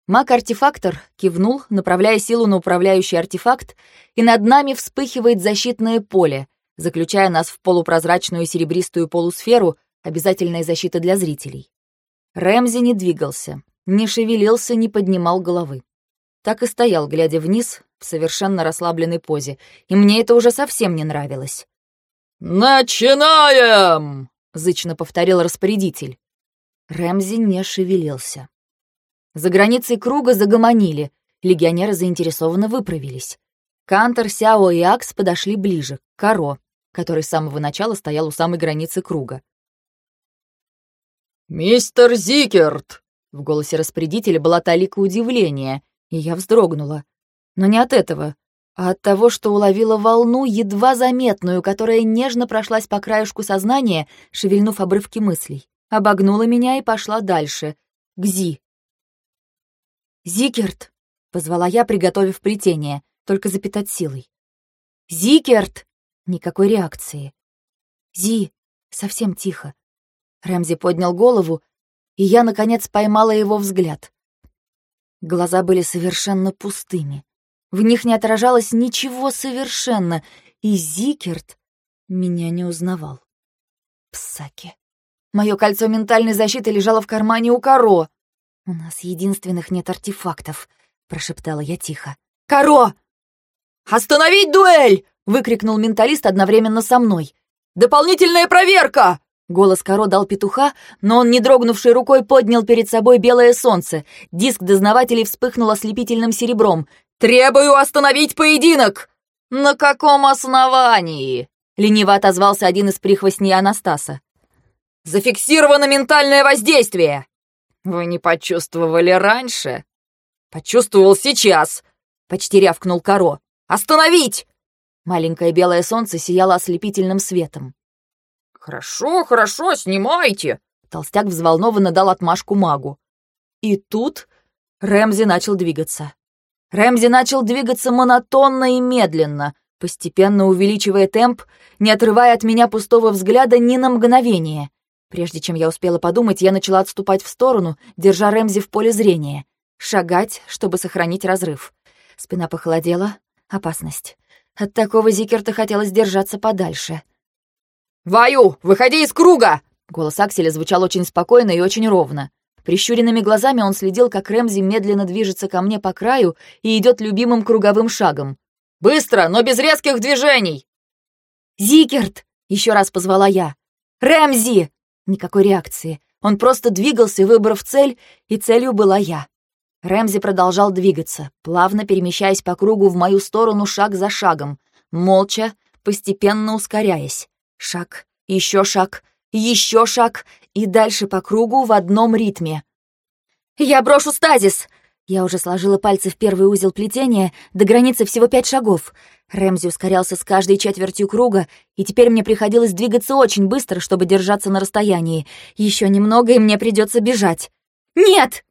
Маг-артефактор кивнул, направляя силу на управляющий артефакт, и над нами вспыхивает защитное поле, заключая нас в полупрозрачную серебристую полусферу, обязательная защита для зрителей. Рэмзи не двигался, не шевелился, не поднимал головы. Так и стоял, глядя вниз, в совершенно расслабленной позе, и мне это уже совсем не нравилось. «Начинаем!» — зычно повторил распорядитель. Рэмзи не шевелился. За границей круга загомонили, легионеры заинтересованно выправились. Кантор, Сяо и Акс подошли ближе, к Каро, который с самого начала стоял у самой границы круга. «Мистер Зикерт!» В голосе распорядителя была талика удивления, и я вздрогнула. Но не от этого, а от того, что уловила волну, едва заметную, которая нежно прошлась по краешку сознания, шевельнув обрывки мыслей обогнула меня и пошла дальше, к Зи. «Зикерт!» — позвала я, приготовив плетение, только запитать силой. «Зикерт!» — никакой реакции. «Зи!» — совсем тихо. Рэмзи поднял голову, и я, наконец, поймала его взгляд. Глаза были совершенно пустыми. В них не отражалось ничего совершенно, и Зикерт меня не узнавал. Псаки. Мое кольцо ментальной защиты лежало в кармане у Каро. «У нас единственных нет артефактов», — прошептала я тихо. «Каро!» «Остановить дуэль!» — выкрикнул менталист одновременно со мной. «Дополнительная проверка!» Голос Каро дал петуха, но он, не дрогнувшей рукой, поднял перед собой белое солнце. Диск дознавателей вспыхнул ослепительным серебром. «Требую остановить поединок!» «На каком основании?» — лениво отозвался один из прихвостней Анастаса. «Зафиксировано ментальное воздействие!» «Вы не почувствовали раньше?» «Почувствовал сейчас!» — почти рявкнул Каро. «Остановить!» Маленькое белое солнце сияло ослепительным светом. «Хорошо, хорошо, снимайте!» Толстяк взволнованно дал отмашку магу. И тут Рэмзи начал двигаться. Рэмзи начал двигаться монотонно и медленно, постепенно увеличивая темп, не отрывая от меня пустого взгляда ни на мгновение. Прежде чем я успела подумать, я начала отступать в сторону, держа Рэмзи в поле зрения. Шагать, чтобы сохранить разрыв. Спина похолодела. Опасность. От такого Зикерта хотелось держаться подальше. «Ваю, выходи из круга!» Голос Акселя звучал очень спокойно и очень ровно. Прищуренными глазами он следил, как Рэмзи медленно движется ко мне по краю и идет любимым круговым шагом. «Быстро, но без резких движений!» «Зикерт!» — еще раз позвала я. «Рэмзи!» Никакой реакции. Он просто двигался, выбрав цель, и целью была я. Рэмзи продолжал двигаться, плавно перемещаясь по кругу в мою сторону шаг за шагом, молча, постепенно ускоряясь. Шаг, еще шаг, еще шаг и дальше по кругу в одном ритме. «Я брошу стазис!» Я уже сложила пальцы в первый узел плетения, до границы всего пять шагов. Рэмзи ускорялся с каждой четвертью круга, и теперь мне приходилось двигаться очень быстро, чтобы держаться на расстоянии. Еще немного, и мне придется бежать. «Нет!»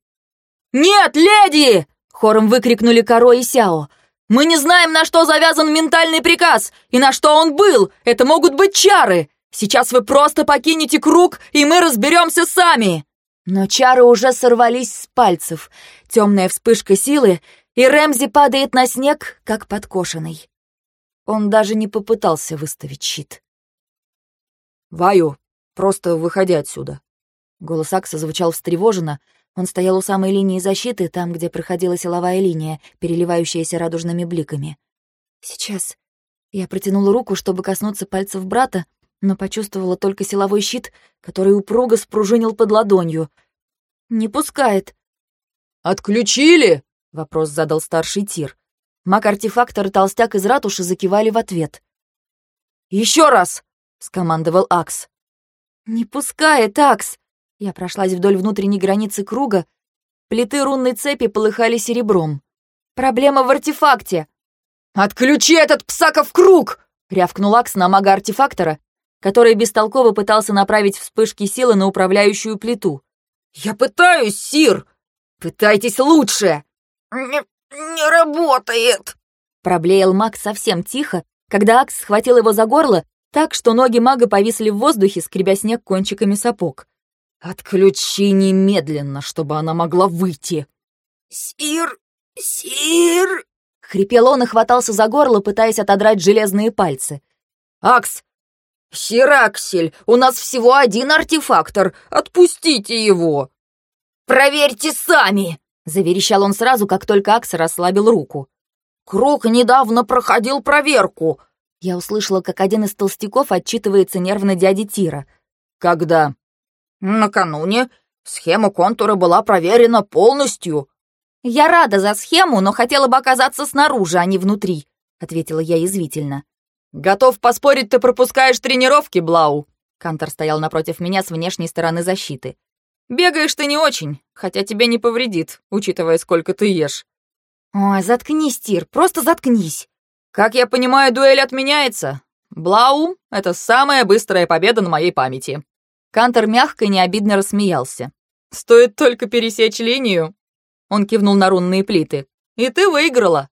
«Нет, леди!» — хором выкрикнули Каро и Сяо. «Мы не знаем, на что завязан ментальный приказ, и на что он был. Это могут быть чары. Сейчас вы просто покинете круг, и мы разберемся сами!» Но чары уже сорвались с пальцев. Темная вспышка силы, и Рэмзи падает на снег, как подкошенный. Он даже не попытался выставить щит. «Ваю, просто выходи отсюда». Голос Акса звучал встревоженно. Он стоял у самой линии защиты, там, где проходила силовая линия, переливающаяся радужными бликами. «Сейчас». Я протянула руку, чтобы коснуться пальцев брата, но почувствовала только силовой щит, который упруго спружинил под ладонью. «Не пускает». «Отключили?» — вопрос задал старший тир. Маг-артефактор и толстяк из ратуши закивали в ответ. «Еще раз!» — скомандовал Акс. «Не пускает, Акс!» Я прошлась вдоль внутренней границы круга. Плиты рунной цепи полыхали серебром. «Проблема в артефакте!» «Отключи этот псаков круг!» — рявкнул Акс на мага-артефактора, который бестолково пытался направить вспышки силы на управляющую плиту. «Я пытаюсь, Сир! Пытайтесь лучше!» «Не, не работает!» Проблеял маг совсем тихо, когда Акс схватил его за горло так, что ноги мага повисли в воздухе, скребя снег кончиками сапог. «Отключи немедленно, чтобы она могла выйти!» «Сир! Сир!» Хрипел он и хватался за горло, пытаясь отодрать железные пальцы. «Акс, «Сираксель, у нас всего один артефактор, отпустите его!» «Проверьте сами!» — заверещал он сразу, как только Акс расслабил руку. «Круг недавно проходил проверку!» Я услышала, как один из толстяков отчитывается нервно дяде Тира. «Когда?» «Накануне. Схема контура была проверена полностью». «Я рада за схему, но хотела бы оказаться снаружи, а не внутри», — ответила я язвительно. «Готов поспорить, ты пропускаешь тренировки, Блау!» Кантор стоял напротив меня с внешней стороны защиты. «Бегаешь ты не очень, хотя тебе не повредит, учитывая, сколько ты ешь». «Ой, заткнись, Тир, просто заткнись!» «Как я понимаю, дуэль отменяется. Блау — это самая быстрая победа на моей памяти». Кантор мягко и необидно рассмеялся. «Стоит только пересечь линию». Он кивнул на рунные плиты. «И ты выиграла».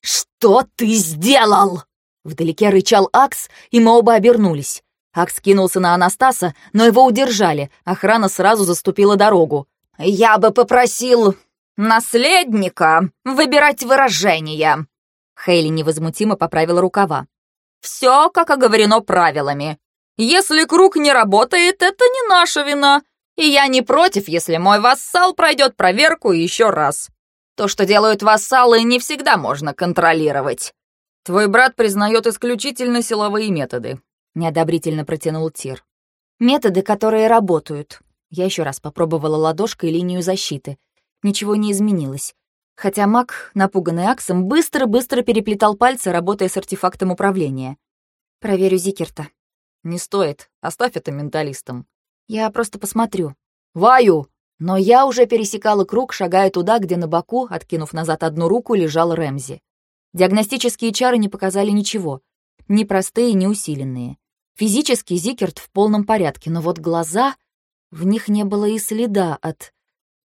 «Что ты сделал?» Вдалеке рычал Акс, и мы оба обернулись. Акс кинулся на Анастаса, но его удержали, охрана сразу заступила дорогу. «Я бы попросил наследника выбирать выражения!» Хейли невозмутимо поправила рукава. Все, как оговорено правилами. Если круг не работает, это не наша вина. И я не против, если мой вассал пройдет проверку еще раз. То, что делают вассалы, не всегда можно контролировать. Твой брат признает исключительно силовые методы, неодобрительно протянул Тир. Методы, которые работают. Я еще раз попробовала ладошкой линию защиты. Ничего не изменилось. Хотя маг, напуганный Аксом, быстро-быстро переплетал пальцы, работая с артефактом управления. «Проверю Зикерта». «Не стоит. Оставь это менталистам». «Я просто посмотрю». «Ваю!» Но я уже пересекала круг, шагая туда, где на боку, откинув назад одну руку, лежал Рэмзи. Диагностические чары не показали ничего. Ни простые, ни усиленные. Физически Зикерт в полном порядке, но вот глаза... В них не было и следа от...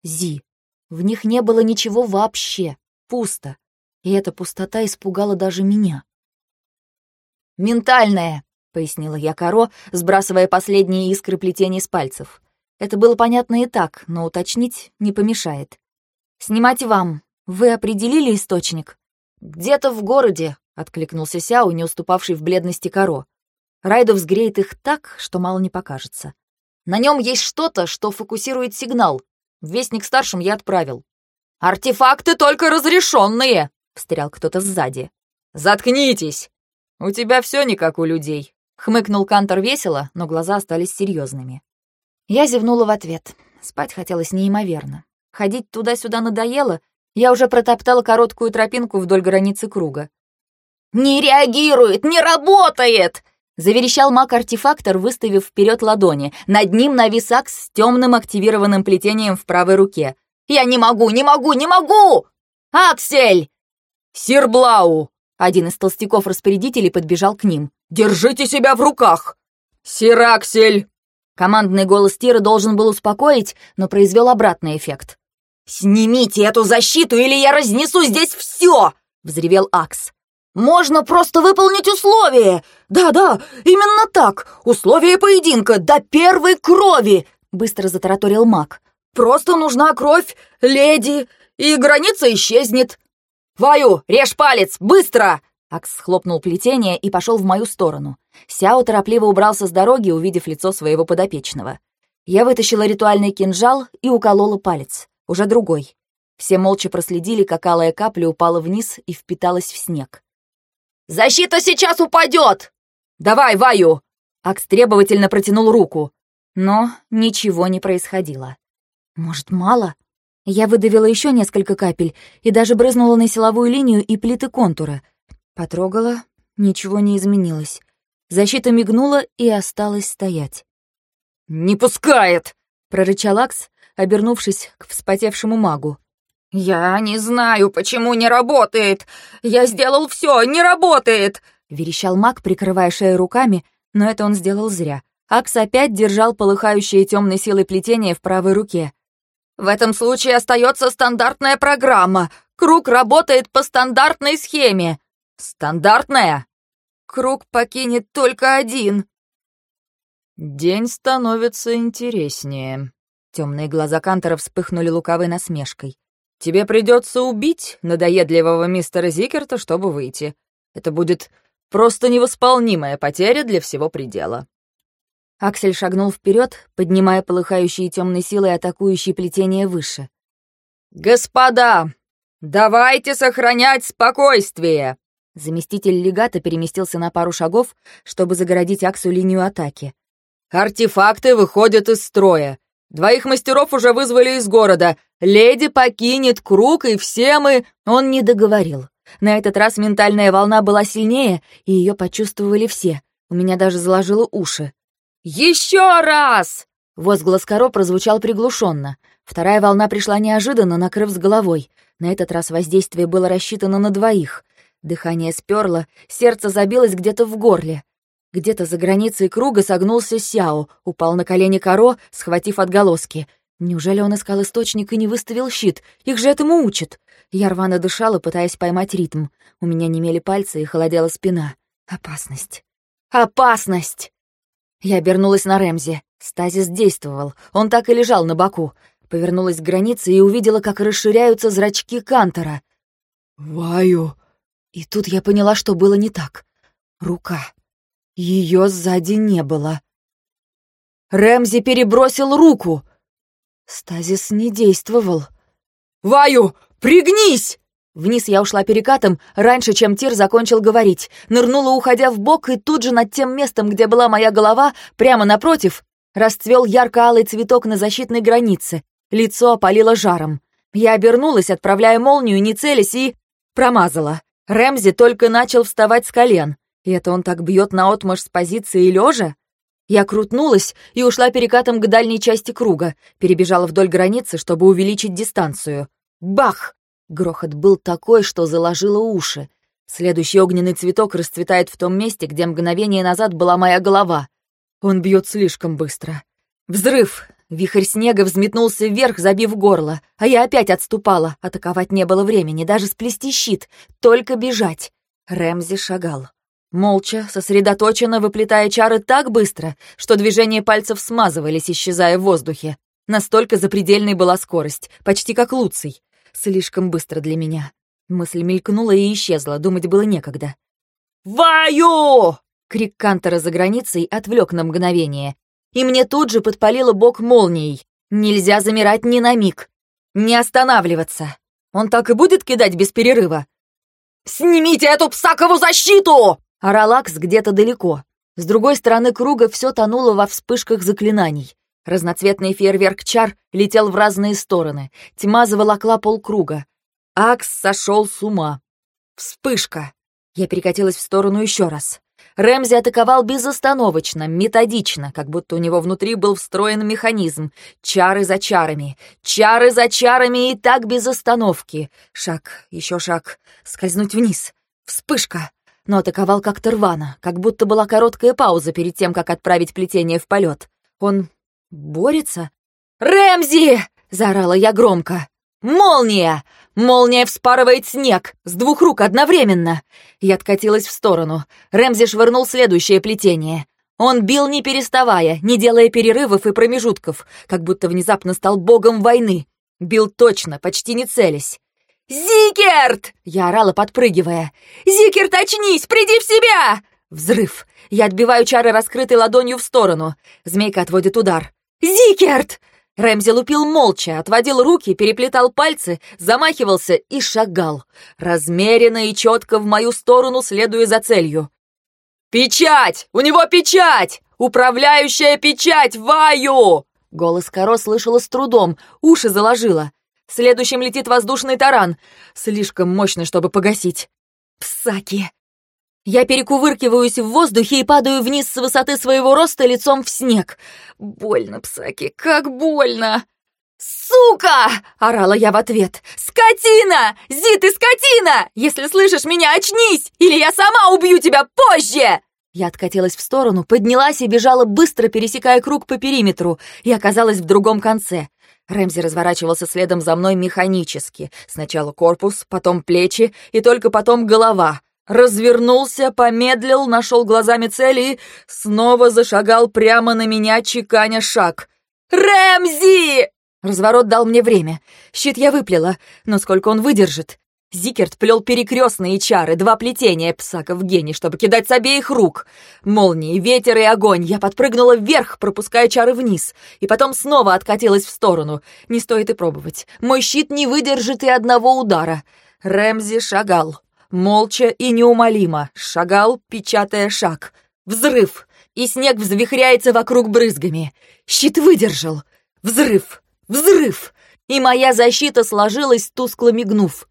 Зи. В них не было ничего вообще. Пусто. И эта пустота испугала даже меня. «Ментальная!» — пояснила я Каро, сбрасывая последние искры плетений с пальцев. Это было понятно и так, но уточнить не помешает. «Снимать вам. Вы определили источник?» «Где-то в городе», — откликнулся Сяо, не уступавший в бледности Каро. Райдо взгреет их так, что мало не покажется. «На нем есть что-то, что фокусирует сигнал. Вестник старшим я отправил. «Артефакты только разрешенные!» — встрял кто-то сзади. «Заткнитесь! У тебя все не как у людей!» — хмыкнул Кантор весело, но глаза остались серьезными. Я зевнула в ответ. Спать хотелось неимоверно. Ходить туда-сюда надоело, я уже протоптала короткую тропинку вдоль границы круга. «Не реагирует! Не работает!» Заверещал маг-артефактор, выставив вперед ладони. Над ним навис акс с темным активированным плетением в правой руке. «Я не могу, не могу, не могу! Аксель!» «Сир Блау!» Один из толстяков-распорядителей подбежал к ним. «Держите себя в руках!» «Сир Аксель!» Командный голос Тира должен был успокоить, но произвел обратный эффект. «Снимите эту защиту, или я разнесу здесь все!» — взревел Акс. «Можно просто выполнить условия! Да-да, именно так! Условия поединка до первой крови!» Быстро затараторил маг. «Просто нужна кровь, леди, и граница исчезнет!» «Ваю, режь палец, быстро!» Акс схлопнул плетение и пошел в мою сторону. Сяо торопливо убрался с дороги, увидев лицо своего подопечного. Я вытащила ритуальный кинжал и уколола палец, уже другой. Все молча проследили, как алая капля упала вниз и впиталась в снег. Защита сейчас упадет! Давай, Ваю!» Акс требовательно протянул руку. Но ничего не происходило. Может, мало? Я выдавила еще несколько капель и даже брызнула на силовую линию и плиты контура. Потрогала, ничего не изменилось. Защита мигнула и осталась стоять. «Не пускает!» — прорычал Акс, обернувшись к вспотевшему магу. «Я не знаю, почему не работает! Я сделал все, не работает!» — верещал маг, прикрывая шею руками, но это он сделал зря. Акс опять держал полыхающее темной силой плетение в правой руке. «В этом случае остается стандартная программа. Круг работает по стандартной схеме». «Стандартная?» «Круг покинет только один». «День становится интереснее». Темные глаза Кантора вспыхнули лукавой насмешкой. Тебе придется убить надоедливого мистера Зикерта, чтобы выйти. Это будет просто невосполнимая потеря для всего предела». Аксель шагнул вперед, поднимая полыхающие темной силой атакующие плетения выше. «Господа, давайте сохранять спокойствие!» Заместитель легата переместился на пару шагов, чтобы загородить Аксу линию атаки. «Артефакты выходят из строя. Двоих мастеров уже вызвали из города. Леди покинет круг, и все мы...» Он не договорил. На этот раз ментальная волна была сильнее, и ее почувствовали все. У меня даже заложило уши. «Еще раз!» Возглас Каро прозвучал приглушенно. Вторая волна пришла неожиданно, накрыв с головой. На этот раз воздействие было рассчитано на двоих. Дыхание сперло, сердце забилось где-то в горле. Где-то за границей круга согнулся Сяо, упал на колени Каро, схватив отголоски. Неужели он искал источник и не выставил щит? Их же этому учат. Я рвано дышала, пытаясь поймать ритм. У меня немели пальцы и холодела спина. Опасность. Опасность! Я обернулась на Рэмзи. Стазис действовал. Он так и лежал на боку. Повернулась к границе и увидела, как расширяются зрачки Кантора. «Ваю!» И тут я поняла, что было не так. Рука. Ее сзади не было. Рэмзи перебросил руку. Стазис не действовал. «Ваю, пригнись!» Вниз я ушла перекатом, раньше, чем Тир закончил говорить. Нырнула, уходя в бок, и тут же над тем местом, где была моя голова, прямо напротив, расцвел ярко-алый цветок на защитной границе. Лицо опалило жаром. Я обернулась, отправляя молнию, не целясь, и... промазала. Рэмзи только начал вставать с колен. И это он так бьет наотмашь с позиции лежа? Я крутнулась и ушла перекатом к дальней части круга, перебежала вдоль границы, чтобы увеличить дистанцию. Бах! Грохот был такой, что заложило уши. Следующий огненный цветок расцветает в том месте, где мгновение назад была моя голова. Он бьет слишком быстро. Взрыв! Вихрь снега взметнулся вверх, забив горло, а я опять отступала. Атаковать не было времени, даже сплести щит, только бежать. Рэмзи шагал. Молча, сосредоточенно выплетая чары так быстро, что движения пальцев смазывались, исчезая в воздухе. Настолько запредельной была скорость, почти как Луций. Слишком быстро для меня. Мысль мелькнула и исчезла, думать было некогда. «Ваю!» Крик Кантера за границей отвлек на мгновение. И мне тут же подпалило бок молнией. Нельзя замирать ни на миг. Не останавливаться. Он так и будет кидать без перерыва. «Снимите эту псакову защиту!» Орал Акс где-то далеко. С другой стороны круга все тонуло во вспышках заклинаний. Разноцветный фейерверк чар летел в разные стороны. Тьма заволокла полкруга. Акс сошел с ума. Вспышка. Я перекатилась в сторону еще раз. Рэмзи атаковал безостановочно, методично, как будто у него внутри был встроен механизм. Чары за чарами, чары за чарами и так без остановки. Шаг, еще шаг, скользнуть вниз. Вспышка. Но атаковал как-то рвано, как будто была короткая пауза перед тем, как отправить плетение в полет. Он Борется? «Рэмзи!» — заорала я громко. «Молния! Молния вспарывает снег! С двух рук одновременно!» Я откатилась в сторону. Рэмзи швырнул следующее плетение. Он бил не переставая, не делая перерывов и промежутков, как будто внезапно стал богом войны. Бил точно, почти не целясь. «Зикерт!» — я орала, подпрыгивая. «Зикерт, очнись! Приди в себя!» Взрыв. Я отбиваю чары раскрытой ладонью в сторону. Змейка отводит удар. «Зикерт!» Рэмзи лупил молча, отводил руки, переплетал пальцы, замахивался и шагал, размеренно и четко в мою сторону, следуя за целью. «Печать! У него печать! Управляющая печать! Ваю!» Голос Каро слышала с трудом, уши заложила. Следующим летит воздушный таран, слишком мощный, чтобы погасить. «Псаки!» Я перекувыркиваюсь в воздухе и падаю вниз с высоты своего роста лицом в снег. Больно, Псаки, как больно! «Сука!» — орала я в ответ. «Скотина! Зи, ты скотина! Если слышишь меня, очнись! Или я сама убью тебя позже!» Я откатилась в сторону, поднялась и бежала быстро, пересекая круг по периметру, и оказалась в другом конце. Рэмзи разворачивался следом за мной механически. Сначала корпус, потом плечи и только потом голова — развернулся, помедлил, нашел глазами цели и снова зашагал прямо на меня, чеканя шаг. «Рэмзи!» Разворот дал мне время. Щит я выплела, но сколько он выдержит? Зикерт плел перекрестные чары, два плетения псаков гений, чтобы кидать с обеих рук. Молнии, ветер и огонь. Я подпрыгнула вверх, пропуская чары вниз, и потом снова откатилась в сторону. Не стоит и пробовать. Мой щит не выдержит и одного удара. Рэмзи шагал. Молча и неумолимо шагал, печатая шаг. Взрыв! И снег взвихряется вокруг брызгами. Щит выдержал. Взрыв! Взрыв! И моя защита сложилась, тускло мигнув.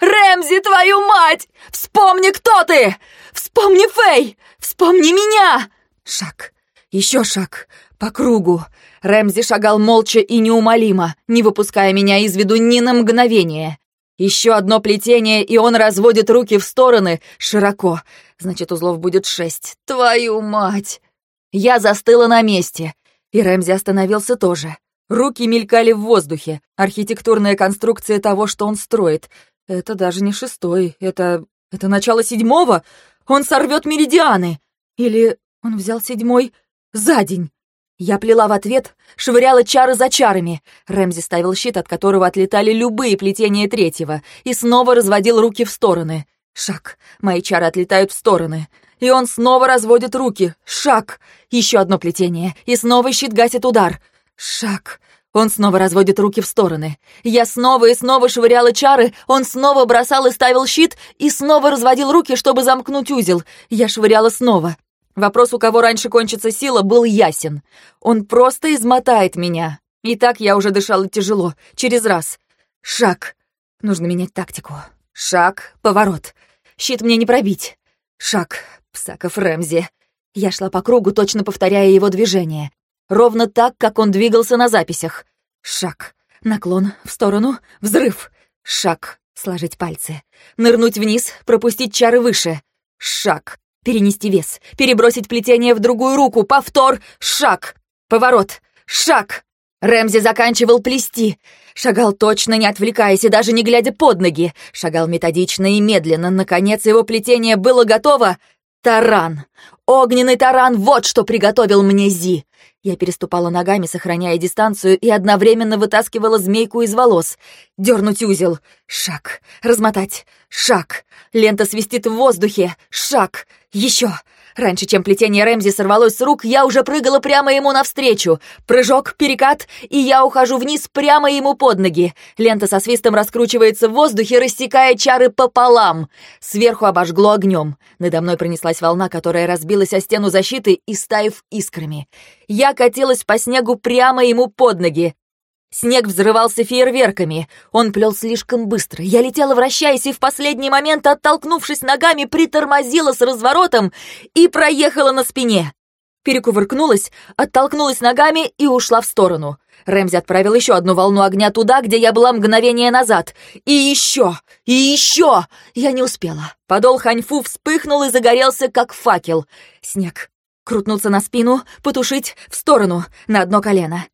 «Рэмзи, твою мать! Вспомни, кто ты! Вспомни Фэй! Вспомни меня!» Шаг. Еще шаг. По кругу. Рэмзи шагал молча и неумолимо, не выпуская меня из виду ни на мгновение. Еще одно плетение, и он разводит руки в стороны широко. Значит, узлов будет шесть. Твою мать! Я застыла на месте. И Рэмзи остановился тоже. Руки мелькали в воздухе. Архитектурная конструкция того, что он строит. Это даже не шестой. Это... это начало седьмого. Он сорвет меридианы. Или он взял седьмой за день. Я плела в ответ, швыряла чары за чарами. Рэмзи ставил щит, от которого отлетали любые плетения третьего, и снова разводил руки в стороны. Шаг. Мои чары отлетают в стороны. И он снова разводит руки. Шаг. Еще одно плетение. И снова щит гасит удар. Шаг. Он снова разводит руки в стороны. Я снова и снова швыряла чары, он снова бросал и ставил щит, и снова разводил руки, чтобы замкнуть узел. Я швыряла снова. Вопрос, у кого раньше кончится сила, был ясен. Он просто измотает меня. И так я уже дышала тяжело, через раз. Шаг. Нужно менять тактику. Шаг, поворот. Щит мне не пробить. Шаг. Псаков Рэмзи. Я шла по кругу, точно повторяя его движение. Ровно так, как он двигался на записях. Шаг. Наклон в сторону. Взрыв. Шаг. Сложить пальцы. Нырнуть вниз, пропустить чары выше. Шаг. Перенести вес. Перебросить плетение в другую руку. Повтор. Шаг. Поворот. Шаг. Рэмзи заканчивал плести. Шагал точно, не отвлекаясь и даже не глядя под ноги. Шагал методично и медленно. Наконец его плетение было готово. Таран. Огненный таран, вот что приготовил мне Зи. Я переступала ногами, сохраняя дистанцию, и одновременно вытаскивала змейку из волос. Дернуть узел. Шаг. Размотать. Шаг. Лента свистит в воздухе. Шаг. Еще. Раньше, чем плетение Рэмзи сорвалось с рук, я уже прыгала прямо ему навстречу. Прыжок, перекат, и я ухожу вниз прямо ему под ноги. Лента со свистом раскручивается в воздухе, рассекая чары пополам. Сверху обожгло огнем. Надо мной пронеслась волна, которая разбилась о стену защиты и стаив искрами. Я катилась по снегу прямо ему под ноги. Снег взрывался фейерверками. Он плел слишком быстро. Я летела, вращаясь, и в последний момент, оттолкнувшись ногами, притормозила с разворотом и проехала на спине. Перекувыркнулась, оттолкнулась ногами и ушла в сторону. Рэмзи отправил еще одну волну огня туда, где я была мгновение назад. И еще! И еще! Я не успела. Подол ханьфу вспыхнул и загорелся, как факел. Снег. Крутнуться на спину, потушить в сторону, на одно колено.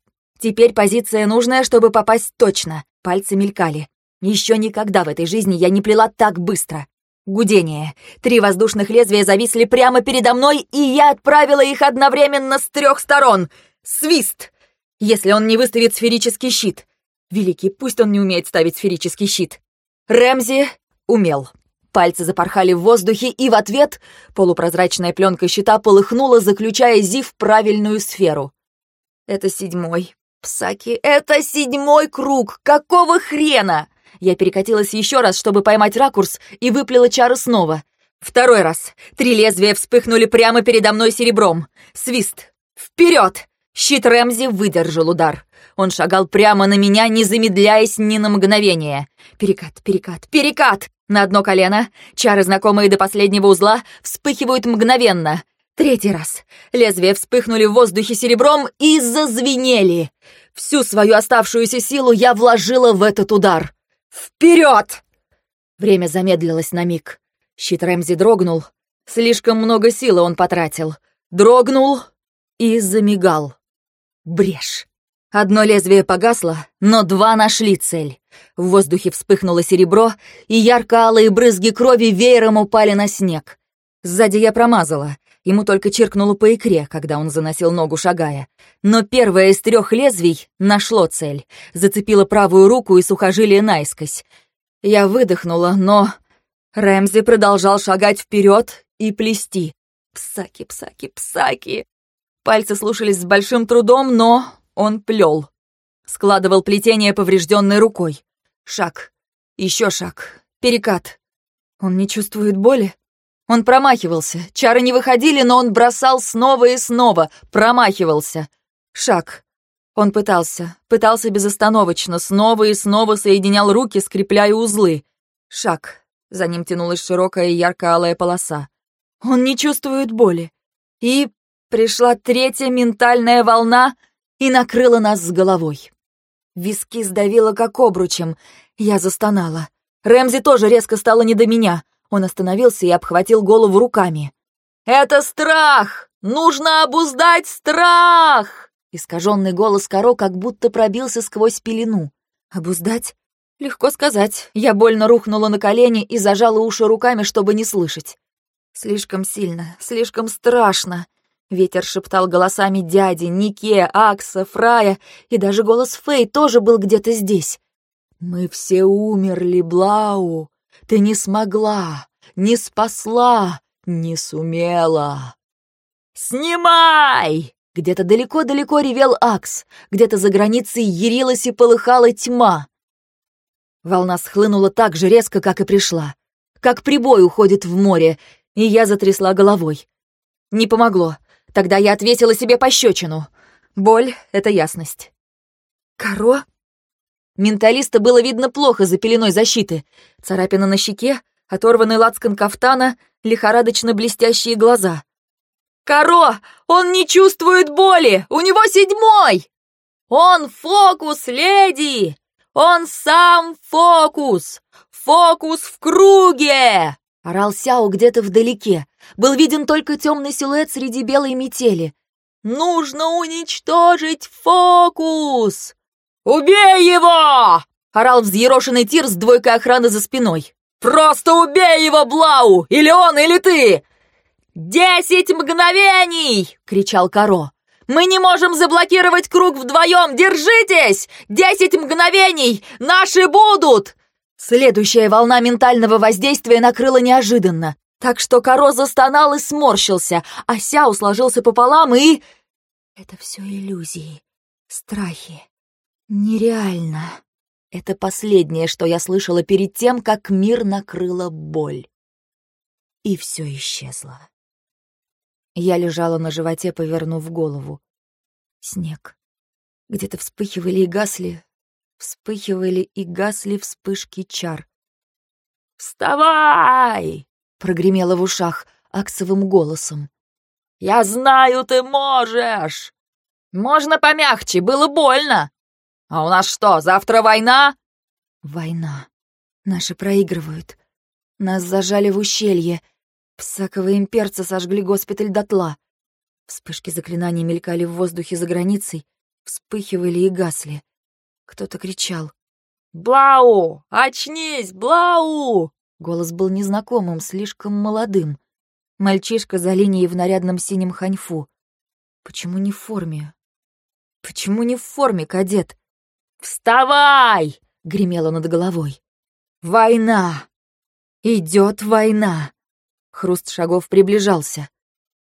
Теперь позиция нужная, чтобы попасть точно. Пальцы мелькали. Еще никогда в этой жизни я не плела так быстро. Гудение. Три воздушных лезвия зависли прямо передо мной, и я отправила их одновременно с трех сторон. Свист! Если он не выставит сферический щит. Великий, пусть он не умеет ставить сферический щит. Рэмзи умел. Пальцы запорхали в воздухе, и в ответ полупрозрачная пленка щита полыхнула, заключая Зи в правильную сферу. Это седьмой, Псаки, это седьмой круг! Какого хрена? Я перекатилась еще раз, чтобы поймать ракурс, и выплела чары снова. Второй раз. Три лезвия вспыхнули прямо передо мной серебром. Свист. Вперед! Щит Рэмзи выдержал удар. Он шагал прямо на меня, не замедляясь ни на мгновение. Перекат, перекат, перекат! На одно колено. Чары, знакомые до последнего узла, вспыхивают мгновенно. Третий раз. Лезвия вспыхнули в воздухе серебром и зазвенели. Всю свою оставшуюся силу я вложила в этот удар. Вперед! Время замедлилось на миг. Щит Рэмзи дрогнул. Слишком много силы он потратил. Дрогнул и замигал. Брешь. Одно лезвие погасло, но два нашли цель. В воздухе вспыхнуло серебро, и ярко-алые брызги крови веером упали на снег. Сзади я промазала. Ему только чиркнуло по икре, когда он заносил ногу, шагая. Но первое из трех лезвий нашло цель. Зацепило правую руку и сухожилие наискось. Я выдохнула, но... Рэмзи продолжал шагать вперед и плести. Псаки, псаки, псаки. Пальцы слушались с большим трудом, но он плел. Складывал плетение поврежденной рукой. Шаг. Еще шаг. Перекат. Он не чувствует боли? Он промахивался. Чары не выходили, но он бросал снова и снова. Промахивался. Шаг. Он пытался. Пытался безостановочно. Снова и снова соединял руки, скрепляя узлы. Шаг. За ним тянулась широкая ярко-алая полоса. Он не чувствует боли. И пришла третья ментальная волна и накрыла нас с головой. Виски сдавило как обручем. Я застонала. Рэмзи тоже резко стало не до меня. Он остановился и обхватил голову руками. «Это страх! Нужно обуздать страх!» Искаженный голос Каро как будто пробился сквозь пелену. «Обуздать?» Легко сказать. Я больно рухнула на колени и зажала уши руками, чтобы не слышать. Слишком сильно, слишком страшно. Ветер шептал голосами дяди, Нике, Акса, Фрая, и даже голос Фэй тоже был где-то здесь. «Мы все умерли, Блау. Ты не смогла. не спасла, не сумела. «Снимай!» Где-то далеко-далеко ревел Акс, где-то за границей ярилась и полыхала тьма. Волна схлынула так же резко, как и пришла. Как прибой уходит в море, и я затрясла головой. Не помогло. Тогда я отвесила себе пощечину. Боль — это ясность. «Коро?» Менталиста было видно плохо за пеленой защиты. Царапина на щеке, оторванный лацкан кафтана, лихорадочно блестящие глаза. «Коро! Он не чувствует боли! У него седьмой! Он фокус, леди! Он сам фокус! Фокус в круге!» Орал Сяо где-то вдалеке. Был виден только темный силуэт среди белой метели. «Нужно уничтожить фокус!» «Убей его!» — орал взъерошенный Тир с двойкой охраны за спиной. «Просто убей его, Блау! Или он, или ты! «Десять мгновений!» — кричал Каро. «Мы не можем заблокировать круг вдвоем! Держитесь! Десять мгновений! Наши будут!» Следующая волна ментального воздействия накрыла неожиданно, так что Каро застонал и сморщился, а Сяо сложился пополам и... Это все иллюзии, страхи. Нереально. Это последнее, что я слышала перед тем, как мир накрыла боль. И все исчезло. Я лежала на животе, повернув голову. Снег. Где-то вспыхивали и гасли, вспыхивали и гасли вспышки чар. «Вставай!» — прогремело в ушах аксовым голосом. «Я знаю, ты можешь!» «Можно помягче, было больно!» «А у нас что, завтра война?» «Война. Наши проигрывают. Нас зажали в ущелье. Псаковые имперцы сожгли госпиталь дотла. Вспышки заклинаний мелькали в воздухе за границей, вспыхивали и гасли. Кто-то кричал. «Блау! Очнись, Блау!» Голос был незнакомым, слишком молодым. Мальчишка за линией в нарядном синем ханьфу. Почему не в форме? Почему не в форме, кадет? «Вставай!» — гремело над головой. «Война! Идет война!» Хруст шагов приближался.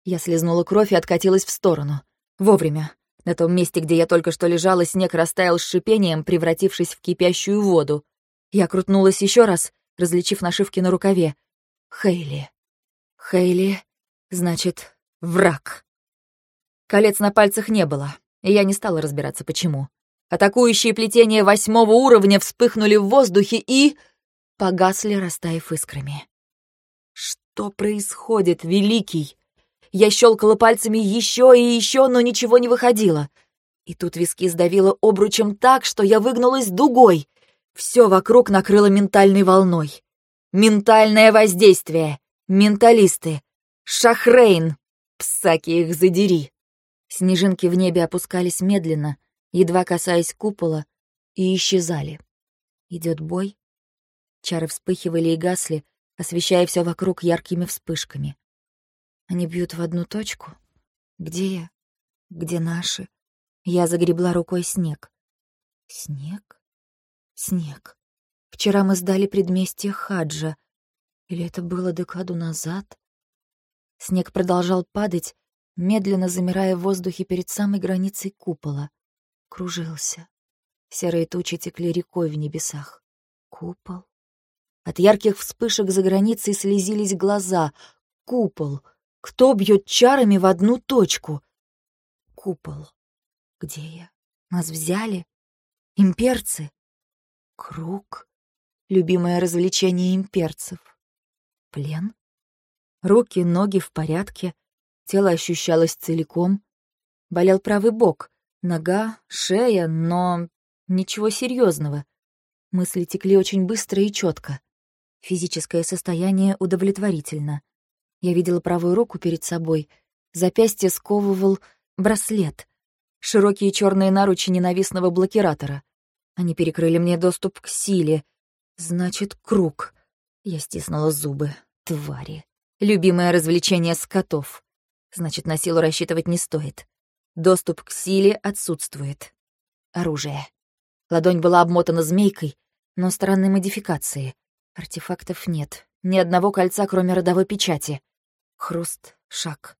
Я слезнула кровь и откатилась в сторону. Вовремя. На том месте, где я только что лежала, снег растаял с шипением, превратившись в кипящую воду. Я крутнулась еще раз, различив нашивки на рукаве. Хейли. Хейли, значит, враг. Колец на пальцах не было, и я не стала разбираться, почему. Атакующие плетения восьмого уровня вспыхнули в воздухе и... погасли, растаяв искрами. Что происходит, Великий? Я щелкала пальцами еще и еще, но ничего не выходило. И тут виски сдавило обручем так, что я выгнулась дугой. Все вокруг накрыло ментальной волной. Ментальное воздействие. Менталисты. Шахрейн. Псаки их задери. Снежинки в небе опускались медленно, едва касаясь купола, и исчезали. Идет бой. Чары вспыхивали и гасли, освещая все вокруг яркими вспышками. Они бьют в одну точку. Где я? Где наши? Я загребла рукой снег. Снег? Снег. Вчера мы сдали предместье Хаджа. Или это было декаду назад? Снег продолжал падать, медленно замирая в воздухе перед самой границей купола. Кружился. Серые тучи текли рекой в небесах. Купол? От ярких вспышек за границей слезились глаза. Купол. Кто бьет чарами в одну точку? Купол. Где я? Нас взяли? Имперцы? Круг. Любимое развлечение имперцев. Плен? Руки, ноги в порядке. Тело ощущалось целиком. Болел правый бок. Нога, шея, но ничего серьезного. Мысли текли очень быстро и четко. Физическое состояние удовлетворительно. Я видела правую руку перед собой. Запястье сковывал браслет. Широкие черные наручи ненавистного блокиратора. Они перекрыли мне доступ к силе. Значит, круг. Я стиснула зубы. Твари. Любимое развлечение скотов. Значит, на силу рассчитывать не стоит. Доступ к силе отсутствует. Оружие. Ладонь была обмотана змейкой, но странной модификации — Артефактов нет, Ни одного кольца, кроме родовой печати. Хруст, шаг.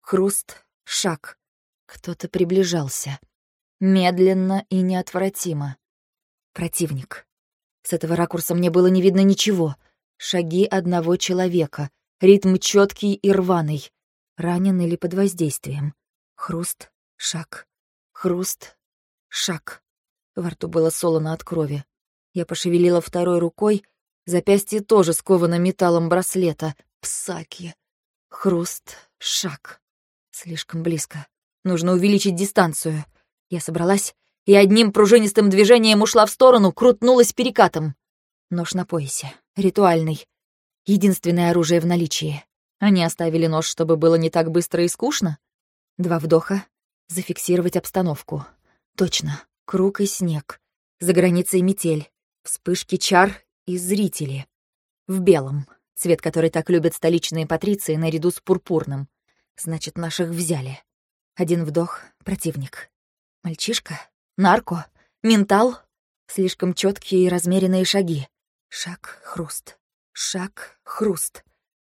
Хруст, шаг. Кто-то приближался. Медленно и неотвратимо. Противник. С этого ракурса мне было не видно ничего. Шаги одного человека. Ритм четкий и рваный. Ранен или под воздействием. Хруст, шаг. Хруст, шаг. Во рту было солоно от крови. Я пошевелила второй рукой, запястье тоже сковано металлом браслета. Псаки. Хруст, шаг. Слишком близко. Нужно увеличить дистанцию. Я собралась и одним пружинистым движением ушла в сторону, крутнулась перекатом. Нож на поясе. Ритуальный. Единственное оружие в наличии. Они оставили нож, чтобы было не так быстро и скучно. Два вдоха. Зафиксировать обстановку. Точно. Круг и снег. За границей метель. Вспышки чар и зрители. В белом. Цвет, который так любят столичные патриции, наряду с пурпурным. Значит, наших взяли. Один вдох — противник. Мальчишка? Нарко? Ментал? Слишком четкие и размеренные шаги. Шаг, хруст. Шаг, хруст.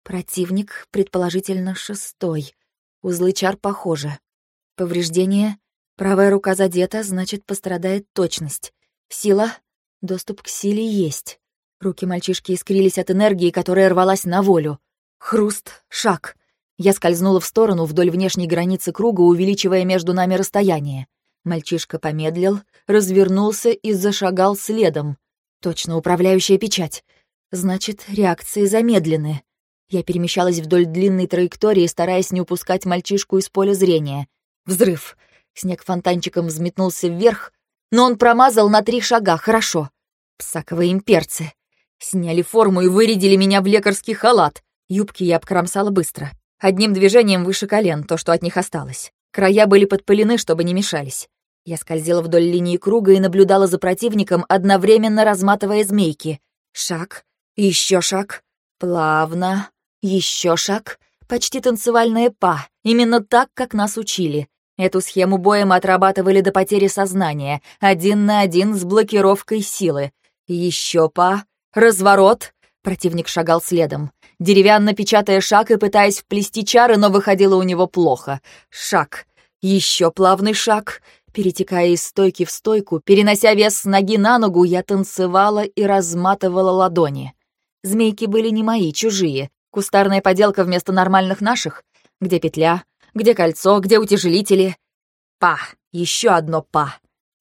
Противник, предположительно, шестой. Узлы чар похожи. Повреждение. Правая рука задета, значит, пострадает точность. Сила. Доступ к силе есть. Руки мальчишки искрились от энергии, которая рвалась на волю. Хруст, шаг. Я скользнула в сторону вдоль внешней границы круга, увеличивая между нами расстояние. Мальчишка помедлил, развернулся и зашагал следом. Точно управляющая печать. Значит, реакции замедлены. Я перемещалась вдоль длинной траектории, стараясь не упускать мальчишку из поля зрения. Взрыв. Снег фонтанчиком взметнулся вверх, но он промазал на три шага, хорошо. Псаковые имперцы. Сняли форму и вырядили меня в лекарский халат. Юбки я обкромсала быстро. Одним движением выше колен, то, что от них осталось. Края были подпылены, чтобы не мешались. Я скользила вдоль линии круга и наблюдала за противником, одновременно разматывая змейки. Шаг, еще шаг, плавно, еще шаг, почти танцевальная па, именно так, как нас учили. Эту схему боя мы отрабатывали до потери сознания, один на один с блокировкой силы. Еще па, разворот, противник шагал следом деревянно печатая шаг и пытаясь вплести чары, но выходило у него плохо. Шаг. Еще плавный шаг. Перетекая из стойки в стойку, перенося вес с ноги на ногу, я танцевала и разматывала ладони. Змейки были не мои, чужие. Кустарная поделка вместо нормальных наших. Где петля? Где кольцо? Где утяжелители? Па! Еще одно па!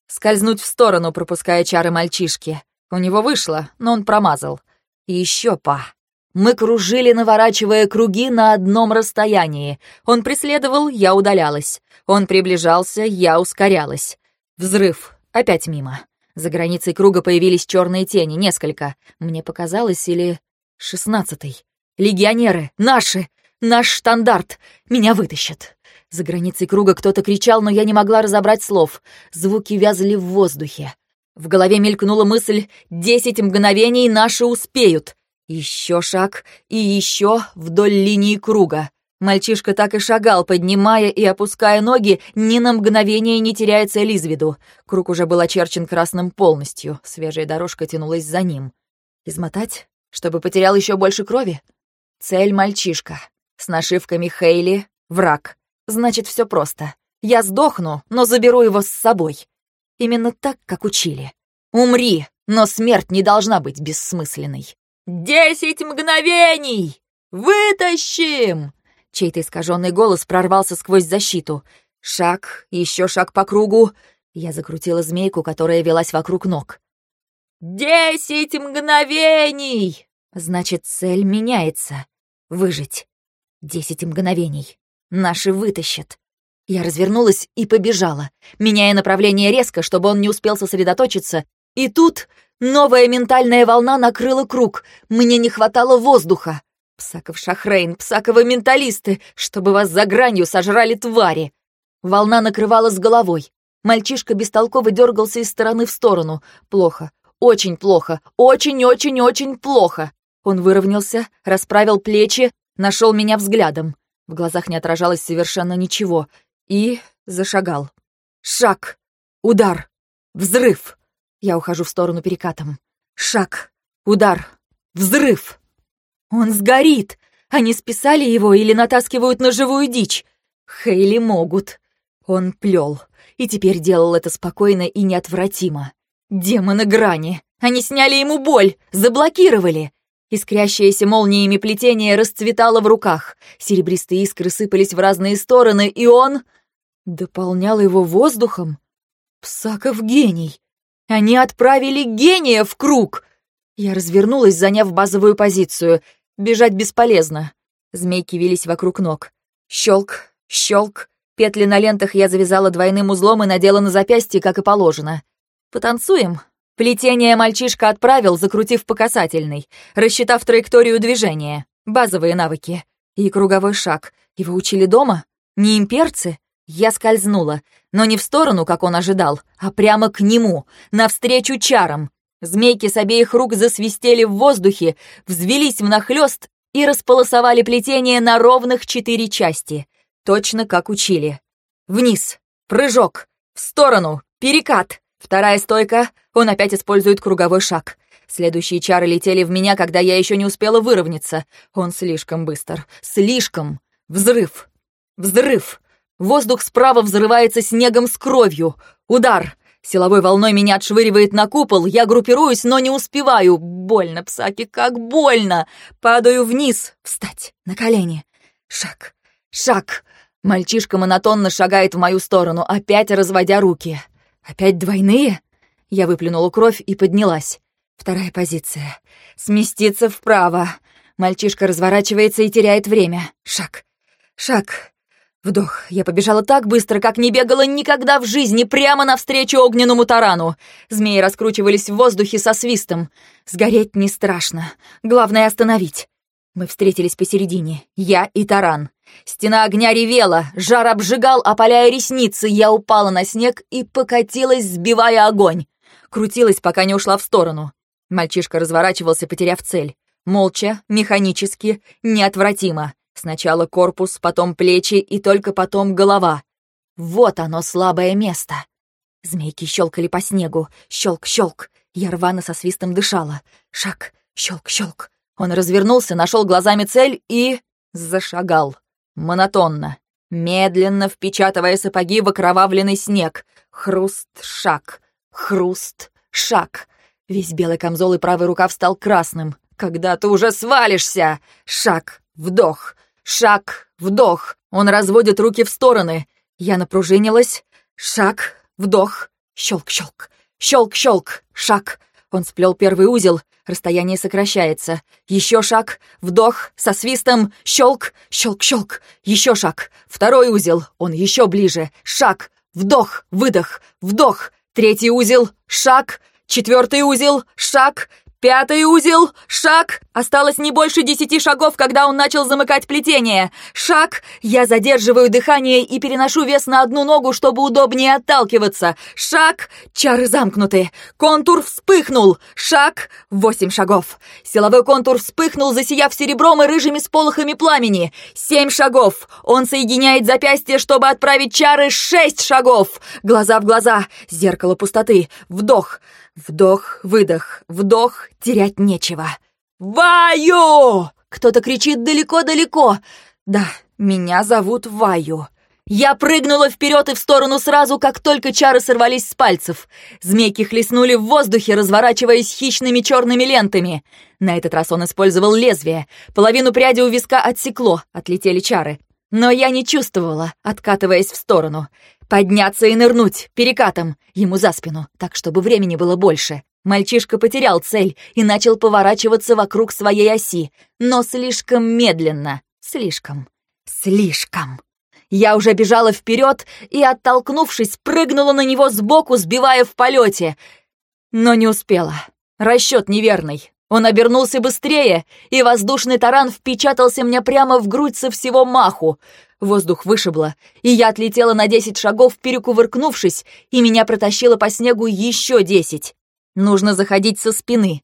Скользнуть в сторону, пропуская чары мальчишки. У него вышло, но он промазал. Еще па! Мы кружили, наворачивая круги на одном расстоянии. Он преследовал, я удалялась. Он приближался, я ускорялась. Взрыв. Опять мимо. За границей круга появились черные тени, несколько. Мне показалось, или... Шестнадцатый. Легионеры! Наши! Наш штандарт! Меня вытащат! За границей круга кто-то кричал, но я не могла разобрать слов. Звуки вязли в воздухе. В голове мелькнула мысль «Десять мгновений наши успеют!» Еще шаг и еще вдоль линии круга. Мальчишка так и шагал, поднимая и опуская ноги, ни на мгновение не теряя цель из виду. Круг уже был очерчен красным полностью, свежая дорожка тянулась за ним. Измотать, чтобы потерял еще больше крови? Цель мальчишка. С нашивками Хейли — враг. Значит, все просто. Я сдохну, но заберу его с собой. Именно так, как учили. Умри, но смерть не должна быть бессмысленной. «Десять мгновений! Вытащим!» Чей-то искаженный голос прорвался сквозь защиту. Шаг, еще шаг по кругу. Я закрутила змейку, которая велась вокруг ног. «Десять мгновений!» Значит, цель меняется. Выжить. Десять мгновений. Наши вытащат. Я развернулась и побежала, меняя направление резко, чтобы он не успел сосредоточиться. И тут Новая ментальная волна накрыла круг. Мне не хватало воздуха. Псаков Шахрейн, Псаковы менталисты, чтобы вас за гранью сожрали твари. Волна накрывала с головой. Мальчишка бестолково дергался из стороны в сторону. Плохо. Очень плохо. Очень-очень-очень плохо. Он выровнялся, расправил плечи, нашел меня взглядом. В глазах не отражалось совершенно ничего. И зашагал. Шаг. Удар. Взрыв. Я ухожу в сторону перекатом. Шаг. Удар. Взрыв. Он сгорит! Они списали его или натаскивают на живую дичь? Хейли могут. Он плел. И теперь делал это спокойно и неотвратимо. Демоны грани! Они сняли ему боль! Заблокировали! Искрящееся молниями плетение расцветало в руках. Серебристые искры сыпались в разные стороны, и он... Дополнял его воздухом? Псаков гений! Они отправили гения в круг! Я развернулась, заняв базовую позицию. Бежать бесполезно. Змейки вились вокруг ног. Щелк, щелк. Петли на лентах я завязала двойным узлом и надела на запястье, как и положено. «Потанцуем?» Плетение мальчишка отправил, закрутив по касательной, рассчитав траекторию движения. Базовые навыки. И круговой шаг. Его учили дома? Не имперцы? Я скользнула, но не в сторону, как он ожидал, а прямо к нему, навстречу чарам. Змейки с обеих рук засвистели в воздухе, взвелись внахлёст и располосовали плетение на ровных четыре части. Точно как учили. Вниз, прыжок, в сторону, перекат. Вторая стойка, он опять использует круговой шаг. Следующие чары летели в меня, когда я еще не успела выровняться. Он слишком быстр. Слишком. Взрыв. Взрыв. Воздух справа взрывается снегом с кровью. Удар. Силовой волной меня отшвыривает на купол, я группируюсь, но не успеваю. Больно, Псаки, как больно! Падаю вниз. Встать. На колени. Шаг. Шаг. Мальчишка монотонно шагает в мою сторону, опять разводя руки. Опять двойные? Я выплюнула кровь и поднялась. Вторая позиция. Сместиться вправо. Мальчишка разворачивается и теряет время. Шаг. Шаг. Вдох. Я побежала так быстро, как не бегала никогда в жизни, прямо навстречу огненному тарану. Змеи раскручивались в воздухе со свистом. Сгореть не страшно. Главное — остановить. Мы встретились посередине. Я и таран. Стена огня ревела, жар обжигал, опаляя ресницы. Я упала на снег и покатилась, сбивая огонь. Крутилась, пока не ушла в сторону. Мальчишка разворачивался, потеряв цель. Молча, механически, неотвратимо. Сначала корпус, потом плечи и только потом голова. Вот оно, слабое место. Змейки щелкали по снегу. Щелк-щелк. Я рвано со свистом дышала. Шаг. Щелк-щелк. Он развернулся, нашел глазами цель и... зашагал. Монотонно. Медленно впечатывая сапоги в окровавленный снег. Хруст, шаг. Хруст, шаг. Весь белый камзол и правый рукав стал красным. «Когда ты уже свалишься!» Шаг, вдох. Шаг, вдох. Он разводит руки в стороны. Я напружинилась. Шаг, вдох. Щелк-щелк. Щелк-щелк. Шаг. Он сплел первый узел. Расстояние сокращается. Еще шаг. Вдох. Со свистом. Щелк. Щелк-щелк. Еще шаг. Второй узел. Он еще ближе. Шаг. Вдох. Выдох. Вдох. Третий узел. Шаг. Четвертый узел. Шаг. Пятый узел, шаг. Осталось не больше десяти шагов, когда он начал замыкать плетение. Шаг. Я задерживаю дыхание и переношу вес на одну ногу, чтобы удобнее отталкиваться. Шаг. Чары замкнуты. Контур вспыхнул. Шаг. Восемь шагов. Силовой контур вспыхнул, засияв серебром и рыжими сполохами пламени. Семь шагов. Он соединяет запястье, чтобы отправить чары. Шесть шагов. Глаза в глаза. Зеркало пустоты. Вдох. Вдох, выдох, вдох, терять нечего. «Ваю!» Кто-то кричит далеко-далеко. Да, меня зовут Ваю. Я прыгнула вперед и в сторону сразу, как только чары сорвались с пальцев. Змейки хлестнули в воздухе, разворачиваясь хищными черными лентами. На этот раз он использовал лезвие. Половину пряди у виска отсекло, отлетели чары. Но я не чувствовала, откатываясь в сторону. Подняться и нырнуть, перекатом, ему за спину, так, чтобы времени было больше. Мальчишка потерял цель и начал поворачиваться вокруг своей оси, но слишком медленно, слишком, слишком. Я уже бежала вперед и, оттолкнувшись, прыгнула на него сбоку, сбивая в полете, но не успела. Расчет неверный. Он обернулся быстрее, и воздушный таран впечатался мне прямо в грудь со всего маху. Воздух вышибло, и я отлетела на десять шагов, перекувыркнувшись, и меня протащило по снегу еще десять. Нужно заходить со спины.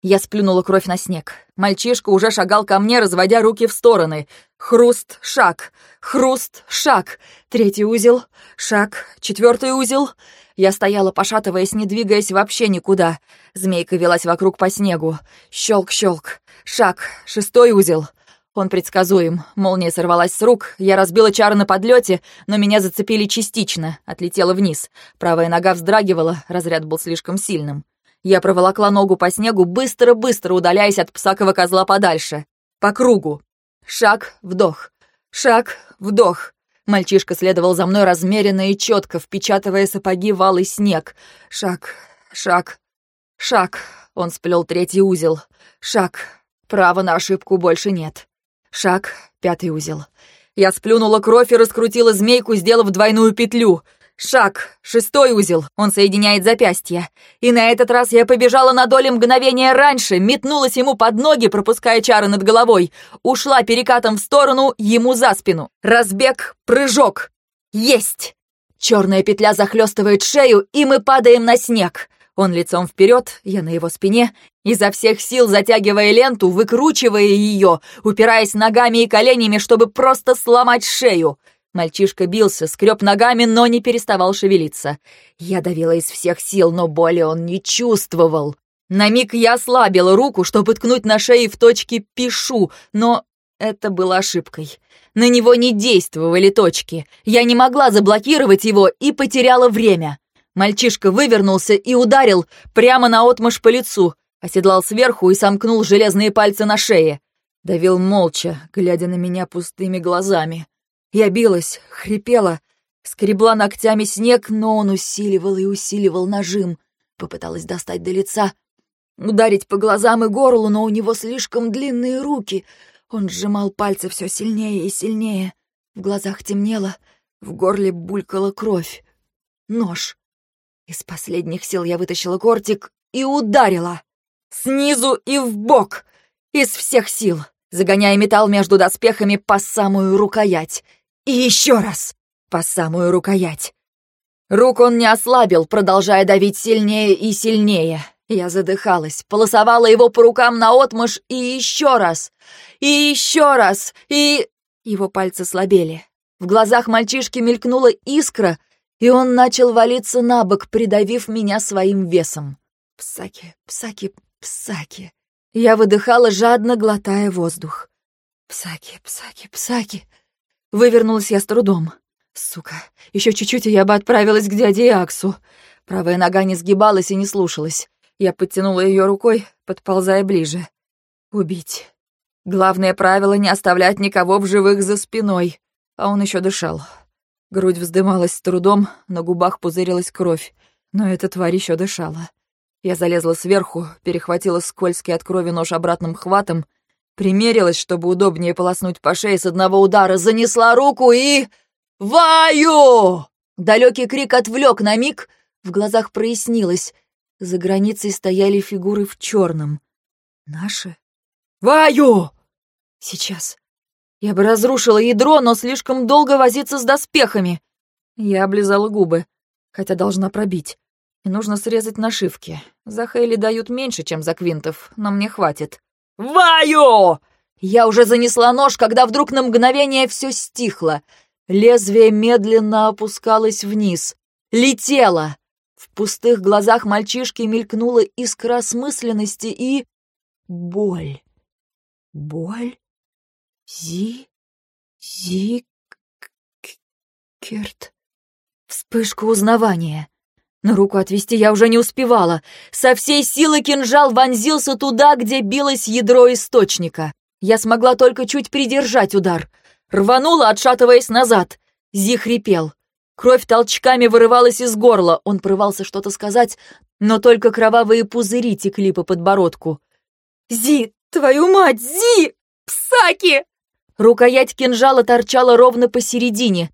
Я сплюнула кровь на снег. Мальчишка уже шагал ко мне, разводя руки в стороны. хруст, шаг, хруст, шаг, третий узел, шаг, четвертый узел. Я стояла, пошатываясь, не двигаясь вообще никуда. Змейка велась вокруг по снегу. Щелк-щелк, шаг, шестой узел. Он предсказуем. Молния сорвалась с рук, я разбила чары на подлете, но меня зацепили частично, отлетела вниз. Правая нога вздрагивала, разряд был слишком сильным. Я проволокла ногу по снегу, быстро-быстро удаляясь от псакого козла подальше. По кругу. Шаг, вдох. Шаг, вдох. Мальчишка следовал за мной размеренно и четко, впечатывая сапоги в алый снег. Шаг, шаг, шаг. Он сплел третий узел. Шаг. Права на ошибку больше нет. Шаг, пятый узел. Я сплюнула кровь и раскрутила змейку, сделав двойную петлю. Шаг, шестой узел, он соединяет запястья. И на этот раз я побежала на доли мгновения раньше, метнулась ему под ноги, пропуская чары над головой. Ушла перекатом в сторону, ему за спину. Разбег, прыжок. Есть! Черная петля захлестывает шею, и мы падаем на снег. Он лицом вперед, я на его спине, изо всех сил затягивая ленту, выкручивая ее, упираясь ногами и коленями, чтобы просто сломать шею. Мальчишка бился, скреб ногами, но не переставал шевелиться. Я давила из всех сил, но боли он не чувствовал. На миг я ослабила руку, чтобы ткнуть на шее в точке «пишу», но это было ошибкой. На него не действовали точки. Я не могла заблокировать его и потеряла время. Мальчишка вывернулся и ударил прямо на отмашь по лицу, оседлал сверху и сомкнул железные пальцы на шее. Давил молча, глядя на меня пустыми глазами. Я билась, хрипела, скребла ногтями снег, но он усиливал и усиливал нажим. Попыталась достать до лица, ударить по глазам и горлу, но у него слишком длинные руки. Он сжимал пальцы все сильнее и сильнее. В глазах темнело, в горле булькала кровь. Нож. Из последних сил я вытащила кортик и ударила. Снизу и в бок. Из всех сил, загоняя металл между доспехами по самую рукоять. И еще раз по самую рукоять. Рук он не ослабил, продолжая давить сильнее и сильнее. Я задыхалась, полосовала его по рукам наотмашь и еще раз, и еще раз, и... Его пальцы слабели. В глазах мальчишки мелькнула искра, и он начал валиться на бок, придавив меня своим весом. Псаки, псаки, псаки. Я выдыхала, жадно глотая воздух. Псаки, псаки, псаки. Вывернулась я с трудом. Сука, еще чуть-чуть, и я бы отправилась к дяде Аксу. Правая нога не сгибалась и не слушалась. Я подтянула ее рукой, подползая ближе. Убить. Главное правило — не оставлять никого в живых за спиной. А он еще дышал. Грудь вздымалась с трудом, на губах пузырилась кровь, но эта тварь еще дышала. Я залезла сверху, перехватила скользкий от крови нож обратным хватом, примерилась, чтобы удобнее полоснуть по шее с одного удара, занесла руку и... «Ваю!» Далекий крик отвлек на миг, в глазах прояснилось. За границей стояли фигуры в черном. Наши? «Ваю!» «Сейчас!» Я бы разрушила ядро, но слишком долго возиться с доспехами. Я облизала губы, хотя должна пробить. И нужно срезать нашивки. За Хейли дают меньше, чем за Квинтов, но мне хватит. «Ваю!» Я уже занесла нож, когда вдруг на мгновение все стихло. Лезвие медленно опускалось вниз. Летело. В пустых глазах мальчишки мелькнула искра осмысленности и... боль. Боль? Зи... Зи... Керт... Вспышка узнавания. На руку отвести я уже не успевала. Со всей силы кинжал вонзился туда, где билось ядро источника. Я смогла только чуть придержать удар. Рванула, отшатываясь назад. Зи хрипел. Кровь толчками вырывалась из горла. Он прывался что-то сказать, но только кровавые пузыри текли по подбородку. «Зи, твою мать, Зи! Псаки!» Рукоять кинжала торчала ровно посередине,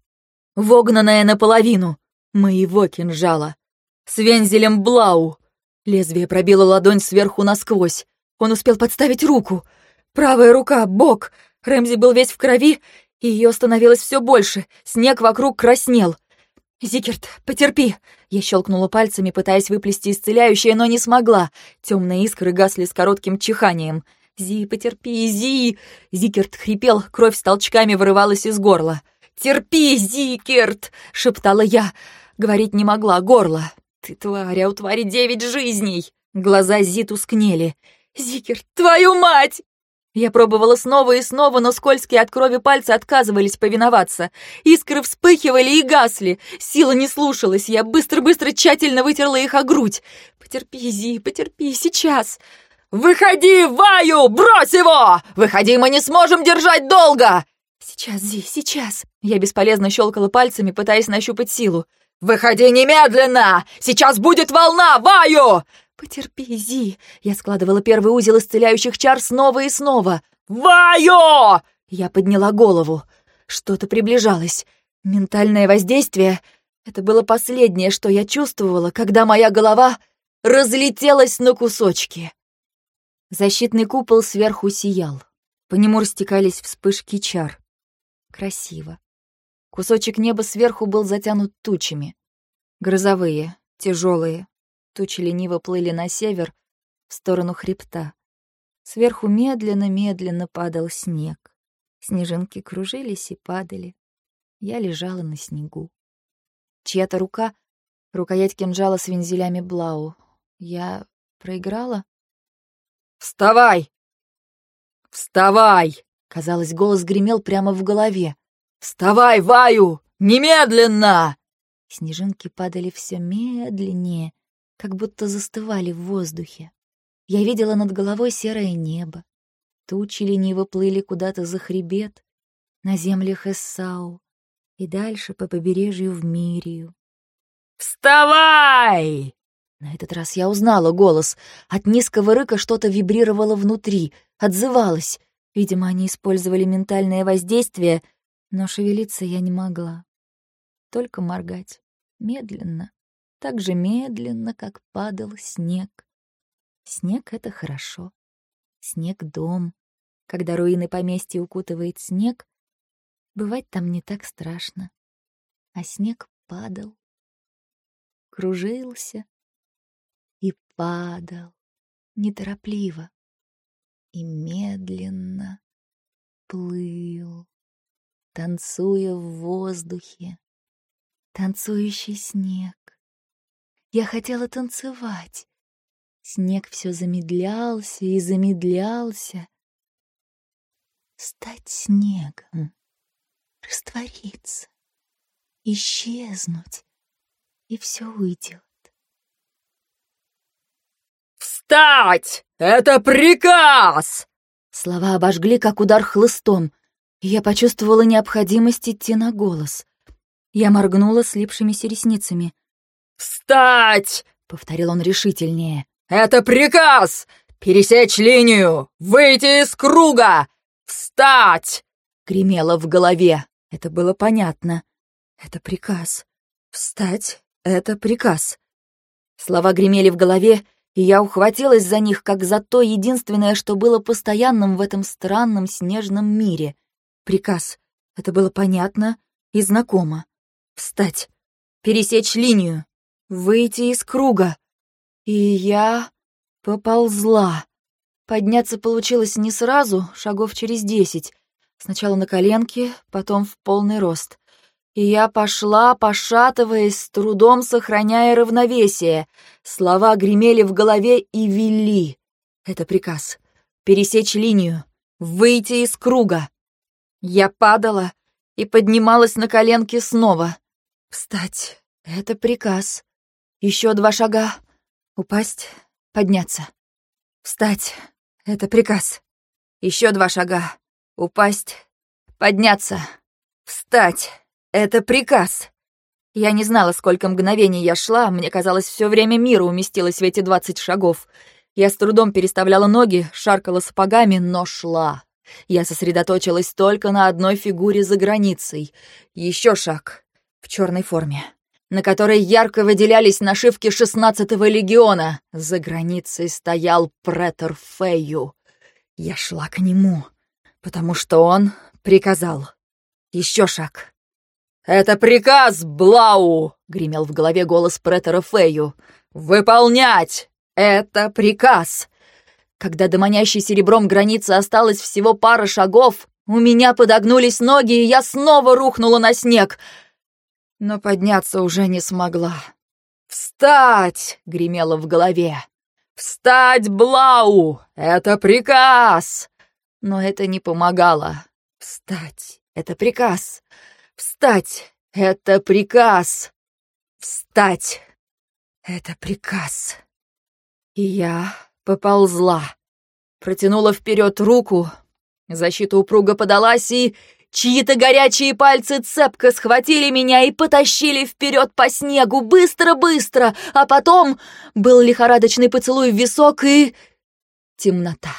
вогнанная наполовину. Моего кинжала. С вензелем Блау. Лезвие пробило ладонь сверху насквозь. Он успел подставить руку. Правая рука, бок. Рэмзи был весь в крови, и ее становилось все больше. Снег вокруг краснел. «Зикерт, потерпи!» Я щелкнула пальцами, пытаясь выплести исцеляющее, но не смогла. Темные искры гасли с коротким чиханием. «Зи, потерпи, Зи!» Зикерт хрипел, кровь с толчками вырывалась из горла. «Терпи, Зикерт!» — шептала я. Говорить не могла, горло. «Ты тварь, а у твари девять жизней!» Глаза Зи тускнели. «Зикерт, твою мать!» Я пробовала снова и снова, но скользкие от крови пальцы отказывались повиноваться. Искры вспыхивали и гасли. Сила не слушалась, я быстро-быстро тщательно вытерла их о грудь. «Потерпи, Зи, потерпи, сейчас!» «Выходи, Ваю! Брось его! Выходи, мы не сможем держать долго!» «Сейчас, Зи, сейчас!» Я бесполезно щелкала пальцами, пытаясь нащупать силу. «Выходи немедленно! Сейчас будет волна, Ваю!» «Потерпи, Зи!» Я складывала первый узел исцеляющих чар снова и снова. «Вайо!» Я подняла голову. Что-то приближалось. Ментальное воздействие — это было последнее, что я чувствовала, когда моя голова разлетелась на кусочки. Защитный купол сверху сиял. По нему растекались вспышки чар. Красиво. Кусочек неба сверху был затянут тучами. Грозовые, тяжелые, Тучи лениво плыли на север, в сторону хребта. Сверху медленно-медленно падал снег. Снежинки кружились и падали. Я лежала на снегу. Чья-то рука, рукоять кинжала с вензелями Блау. Я проиграла? «Вставай! Вставай!» Казалось, голос гремел прямо в голове. «Вставай, Ваю! Немедленно!» Снежинки падали все медленнее, как будто застывали в воздухе. Я видела над головой серое небо. Тучи лениво плыли куда-то за хребет, на землях Эссау и дальше по побережью в Мирию. «Вставай!» На этот раз я узнала голос. От низкого рыка что-то вибрировало внутри, отзывалось. Видимо, они использовали ментальное воздействие, но шевелиться я не могла. Только моргать. Медленно, так же медленно, как падал снег. Снег — это хорошо. Снег — дом. Когда руины поместья укутывает снег, бывать там не так страшно. А снег падал, кружился и падал неторопливо и медленно плыл, танцуя в воздухе, танцующий снег. Я хотела танцевать. Снег все замедлялся и замедлялся. Стать снегом, раствориться, исчезнуть, и все уйдет. «Встать! Это приказ!» Слова обожгли, как удар хлыстом, я почувствовала необходимость идти на голос. Я моргнула слипшимися ресницами. «Встать!» — повторил он решительнее. «Это приказ! Пересечь линию! Выйти из круга! Встать!» — гремело в голове. Это было понятно. «Это приказ. Встать — это приказ». Слова гремели в голове, и я ухватилась за них, как за то единственное, что было постоянным в этом странном снежном мире. Приказ. Это было понятно и знакомо. Встать. Пересечь линию выйти из круга. И я поползла. Подняться получилось не сразу, шагов через десять. Сначала на коленки, потом в полный рост. И я пошла, пошатываясь, с трудом сохраняя равновесие. Слова гремели в голове и вели. Это приказ. Пересечь линию. Выйти из круга. Я падала и поднималась на коленки снова. Встать. Это приказ. Еще два шага. Упасть, подняться. Встать. Это приказ. Еще два шага. Упасть, подняться. Встать. Это приказ. Я не знала, сколько мгновений я шла, мне казалось, все время мира уместилось в эти двадцать шагов. Я с трудом переставляла ноги, шаркала сапогами, но шла. Я сосредоточилась только на одной фигуре за границей. Еще шаг. В черной форме на которой ярко выделялись нашивки 16-го легиона. За границей стоял претор Фейю. Я шла к нему, потому что он приказал. Еще шаг. «Это приказ, Блау!» — гремел в голове голос претора Фейю. «Выполнять! Это приказ!» Когда до манящей серебром границы осталось всего пара шагов, у меня подогнулись ноги, и я снова рухнула на снег. Но подняться уже не смогла. «Встать!» — гремело в голове. «Встать, Блау! Это приказ!» Но это не помогало. «Встать! Это приказ! Встать! Это приказ! Встать! Это приказ!» И я поползла. Протянула вперед руку. Защита упруга подалась, и чьи-то горячие пальцы цепко схватили меня и потащили вперед по снегу быстро-быстро, а потом был лихорадочный поцелуй в висок и... темнота.